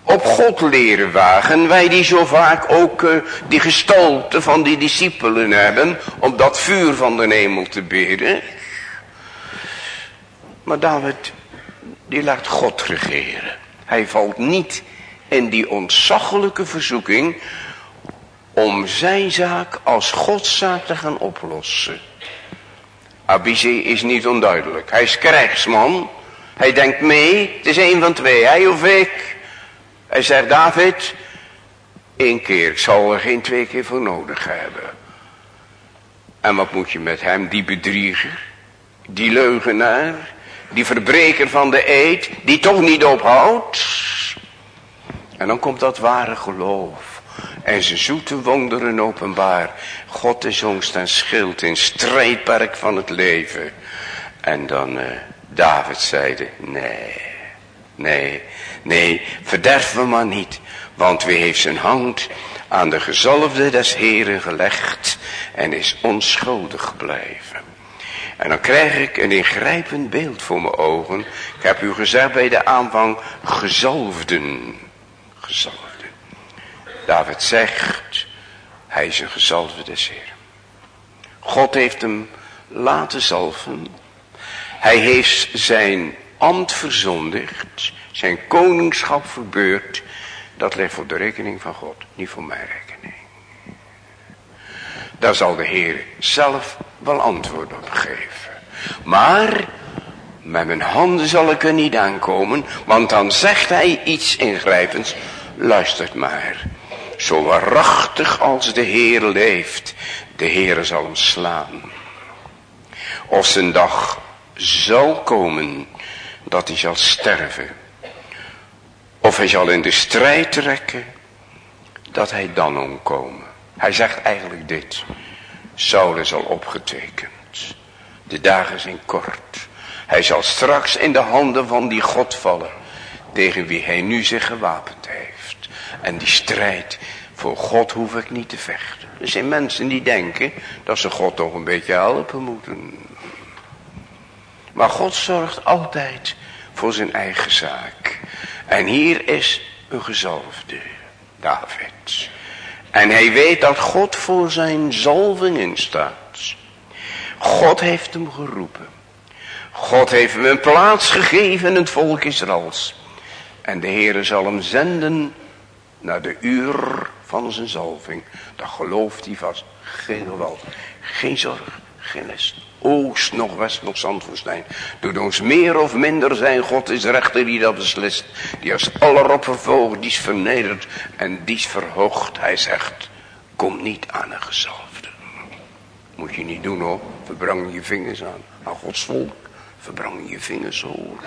Op God leren wagen, wij die zo vaak ook uh, die gestalte van die discipelen hebben, om dat vuur van de hemel te bidden. Maar David, die laat God regeren. Hij valt niet in die ontzaglijke verzoeking om zijn zaak als Gods zaak te gaan oplossen. Abizé is niet onduidelijk. Hij is krijgsman. Hij denkt mee, het is een van twee, hij of ik. Hij zegt, David, één keer, ik zal er geen twee keer voor nodig hebben. En wat moet je met hem, die bedrieger, die leugenaar, die verbreker van de eed, die toch niet ophoudt? En dan komt dat ware geloof. En ze zoete wonderen openbaar. God is ons ten schild in strijdperk van het leven. En dan uh, David zeide, nee, nee, nee, verderf me maar niet. Want wie heeft zijn hand aan de gezalfde des Heren gelegd en is onschuldig gebleven. En dan krijg ik een ingrijpend beeld voor mijn ogen. Ik heb u gezegd bij de aanvang gezalfden gezalfde. David zegt, hij is een gezalfde des Heer. God heeft hem laten zalven. Hij heeft zijn ambt verzondigd, zijn koningschap verbeurd. Dat ligt voor de rekening van God, niet voor mijn rekening. Daar zal de Heer zelf wel antwoord op geven. Maar met mijn handen zal ik er niet aankomen, want dan zegt hij iets ingrijpends. Luistert maar. Zo waarachtig als de Heer leeft, de Heer zal hem slaan. Of zijn dag zal komen dat hij zal sterven. Of hij zal in de strijd trekken, dat hij dan omkomen. Hij zegt eigenlijk dit. Saul is al opgetekend. De dagen zijn kort. Hij zal straks in de handen van die God vallen. Tegen wie hij nu zich gewapend heeft. En die strijd voor God hoef ik niet te vechten. Er zijn mensen die denken dat ze God toch een beetje helpen moeten. Maar God zorgt altijd voor zijn eigen zaak. En hier is een gezalfde, David. En hij weet dat God voor zijn zalving staat. God heeft hem geroepen. God heeft hem een plaats gegeven in het volk Israëls. En de Heere zal hem zenden naar de uur van zijn zalving. Dat gelooft hij vast. Geen geweld. Geen zorg. Geen list. Oost nog west nog zandwoestijn. Doet ons meer of minder zijn. God is rechter die dat beslist. Die als allerop vervolgt. Die is vernederd. En die is verhoogd. Hij zegt. Kom niet aan een gezalfde. Moet je niet doen hoor. Verbrang je vingers aan. Aan Gods volk. Verbrang je vingers hoor.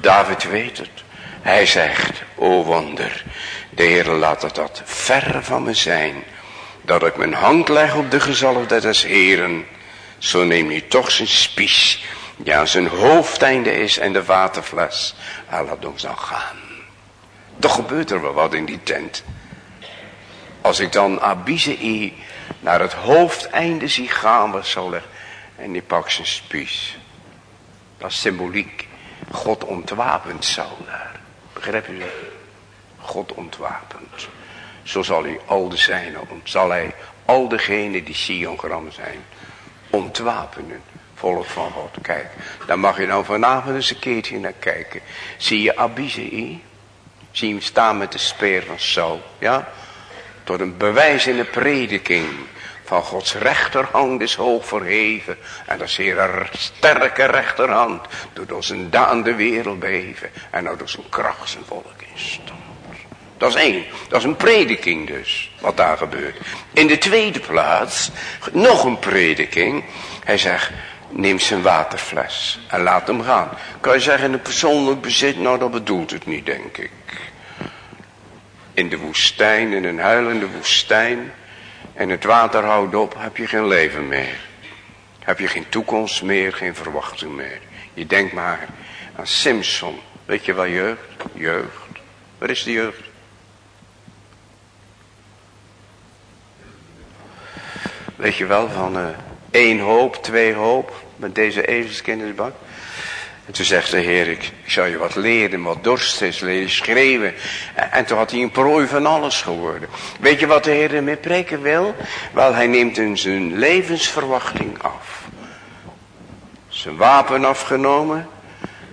David weet het. Hij zegt, o wonder, de Heer laat het dat ver van me zijn, dat ik mijn hand leg op de gezalfde des Heren, zo neem hij toch zijn spies, ja zijn hoofdeinde is en de waterfles, hij laat ons dan gaan. Toch gebeurt er wel wat in die tent. Als ik dan Abizei naar het hoofdeinde zie gaan, zal er, en die pakt zijn spies. Dat is symboliek. God ontwapend zal daar. Begrijp dat? God ontwapend. Zo zal hij al de zijnen, zal hij al degenen die Sion zijn, ontwapenen. Volk van God. Kijk, daar mag je nou vanavond eens een keertje naar kijken. Zie je Abizei? Zie hem staan met de speer van Saul? Ja? Tot een bewijs in de prediking van Gods rechterhand is hoog verheven. En dat is een sterke rechterhand. Doet ons een daan de wereld beven. En nou doet zijn kracht zijn volk in. Dat is één. Dat is een prediking dus. Wat daar gebeurt. In de tweede plaats. Nog een prediking. Hij zegt. Neem zijn waterfles. En laat hem gaan. Kan je zeggen een persoonlijk bezit. Nou dat bedoelt het niet denk ik. In de woestijn. In een huilende woestijn en het water houdt op, heb je geen leven meer. Heb je geen toekomst meer, geen verwachting meer. Je denkt maar aan Simpson. Weet je wel jeugd? Jeugd. Waar is de jeugd? Weet je wel van uh, één hoop, twee hoop. Met deze ezelskindersbak. En toen zegt de Heer, ik, ik zal je wat leren, wat dorst is, leren schreeuwen. En, en, toen had hij een prooi van alles geworden. Weet je wat de Heer ermee preken wil? Wel, hij neemt in zijn levensverwachting af. Zijn wapen afgenomen,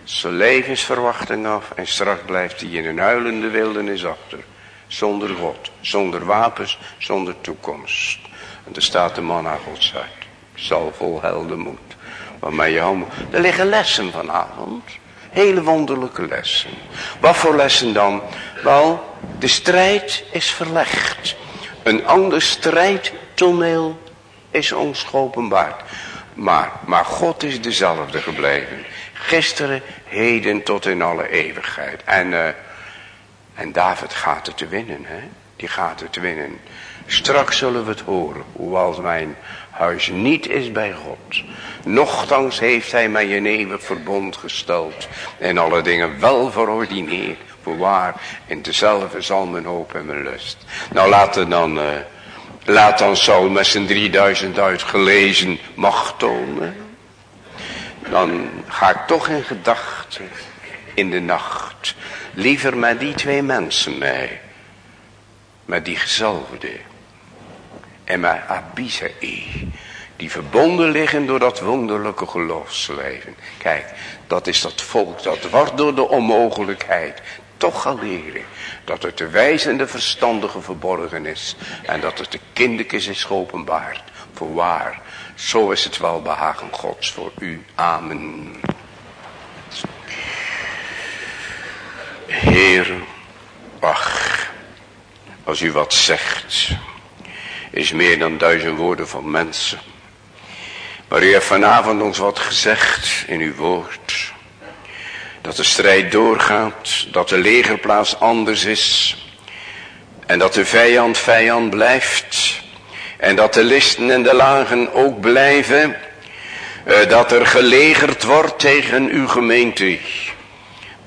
zijn levensverwachting af. En straks blijft hij in een huilende wildernis achter. Zonder God, zonder wapens, zonder toekomst. En er staat de man aan Gods uit. Zal vol heldenmoed waarmee je. Er liggen lessen vanavond. Hele wonderlijke lessen. Wat voor lessen dan? Wel, de strijd is verlegd. Een ander strijdtoneel is ons geopenbaard. Maar, maar God is dezelfde gebleven. Gisteren, heden tot in alle eeuwigheid. En, uh, en David gaat het te winnen. Hè? Die gaat het te winnen. Straks zullen we het horen. Hoewel mijn huis niet is bij God. Nochtans heeft hij mij een eeuwig verbond gesteld. En alle dingen wel verordineerd. Voorwaar, in dezelfde zal mijn hoop en mijn lust. Nou laten dan, uh, laat dan Saul met zijn 3000 uitgelezen macht tonen. Dan ga ik toch in gedachten in de nacht. Liever met die twee mensen mee. Met die gezalfde en met Abizai. Die verbonden liggen door dat wonderlijke geloofsleven. Kijk, dat is dat volk dat wordt door de onmogelijkheid toch gaan leren. Dat het de wijze en de verstandige verborgen is. En dat het de kindertjes is geopenbaard. Voorwaar, zo is het wel behagen gods voor u. Amen. Heer, ach, als u wat zegt is meer dan duizend woorden van mensen. Maar u heeft vanavond ons wat gezegd in uw woord. Dat de strijd doorgaat, dat de legerplaats anders is. En dat de vijand vijand blijft. En dat de listen en de lagen ook blijven. Eh, dat er gelegerd wordt tegen uw gemeente.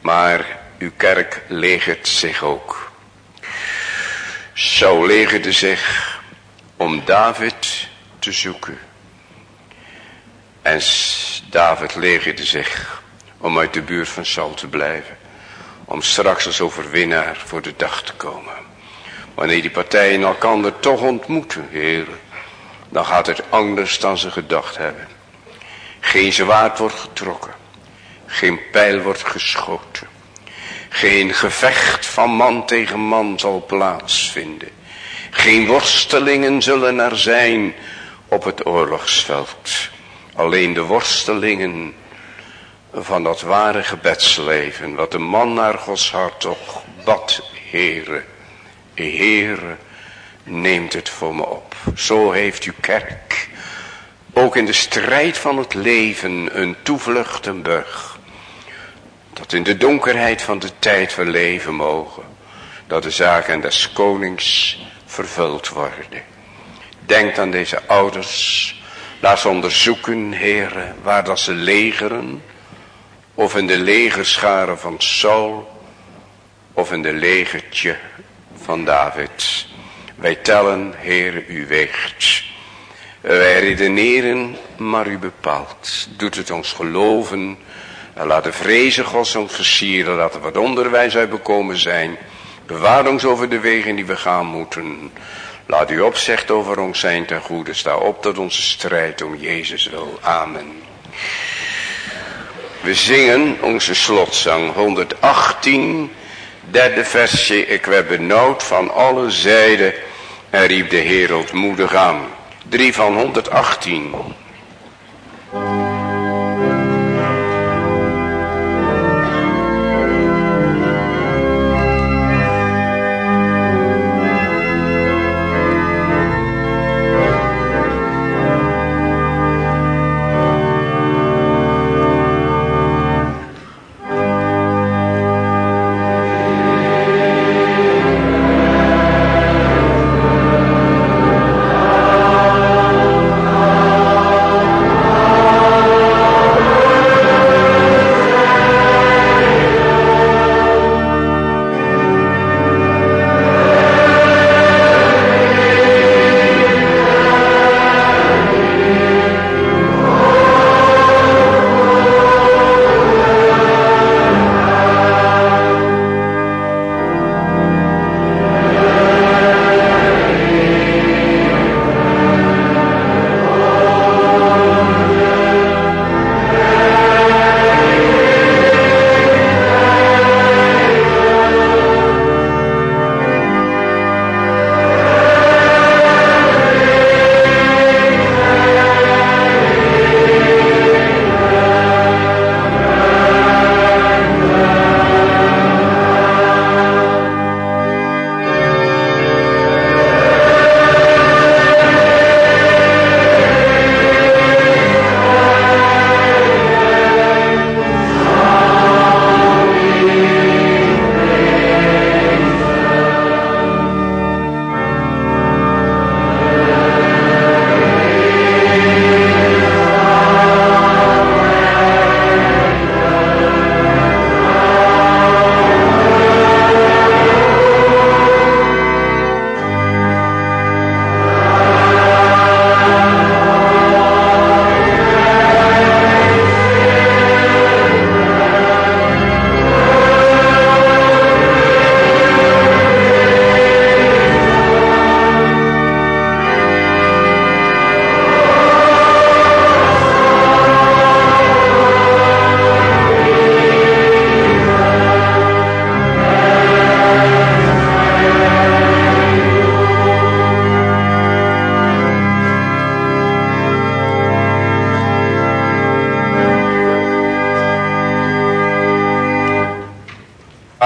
Maar uw kerk legert zich ook. Zo legerde zich om David te zoeken. En David legerde zich om uit de buurt van Saul te blijven. Om straks als overwinnaar voor de dag te komen. Wanneer die partijen elkaar toch ontmoeten, Heer, dan gaat het anders dan ze gedacht hebben. Geen zwaard wordt getrokken. Geen pijl wordt geschoten. Geen gevecht van man tegen man zal plaatsvinden. Geen worstelingen zullen er zijn op het oorlogsveld. Alleen de worstelingen van dat ware gebedsleven. Wat de man naar Gods hart toch bad, Heere. Heere, neemt het voor me op. Zo heeft uw kerk ook in de strijd van het leven een toevlucht, een. Dat in de donkerheid van de tijd we leven mogen. Dat de zaken des konings vervuld worden. Denk aan deze ouders. Laat ze onderzoeken, heren, waar dat ze legeren. Of in de legerscharen van Saul. Of in de legertje van David. Wij tellen, Heer, u weegt. Wij redeneren, maar u bepaalt. Doet het ons geloven. En laat de vrezen Gods ons versieren. Laat er wat onderwijs uit bekomen zijn. Bewaar ons over de wegen die we gaan moeten. Laat u opzegt over ons zijn ten goede. Sta op tot onze strijd om Jezus wil. Amen. We zingen onze slotzang 118, derde versje. Ik werd benauwd van alle zijden en riep de Heer moedig aan. 3 van 118.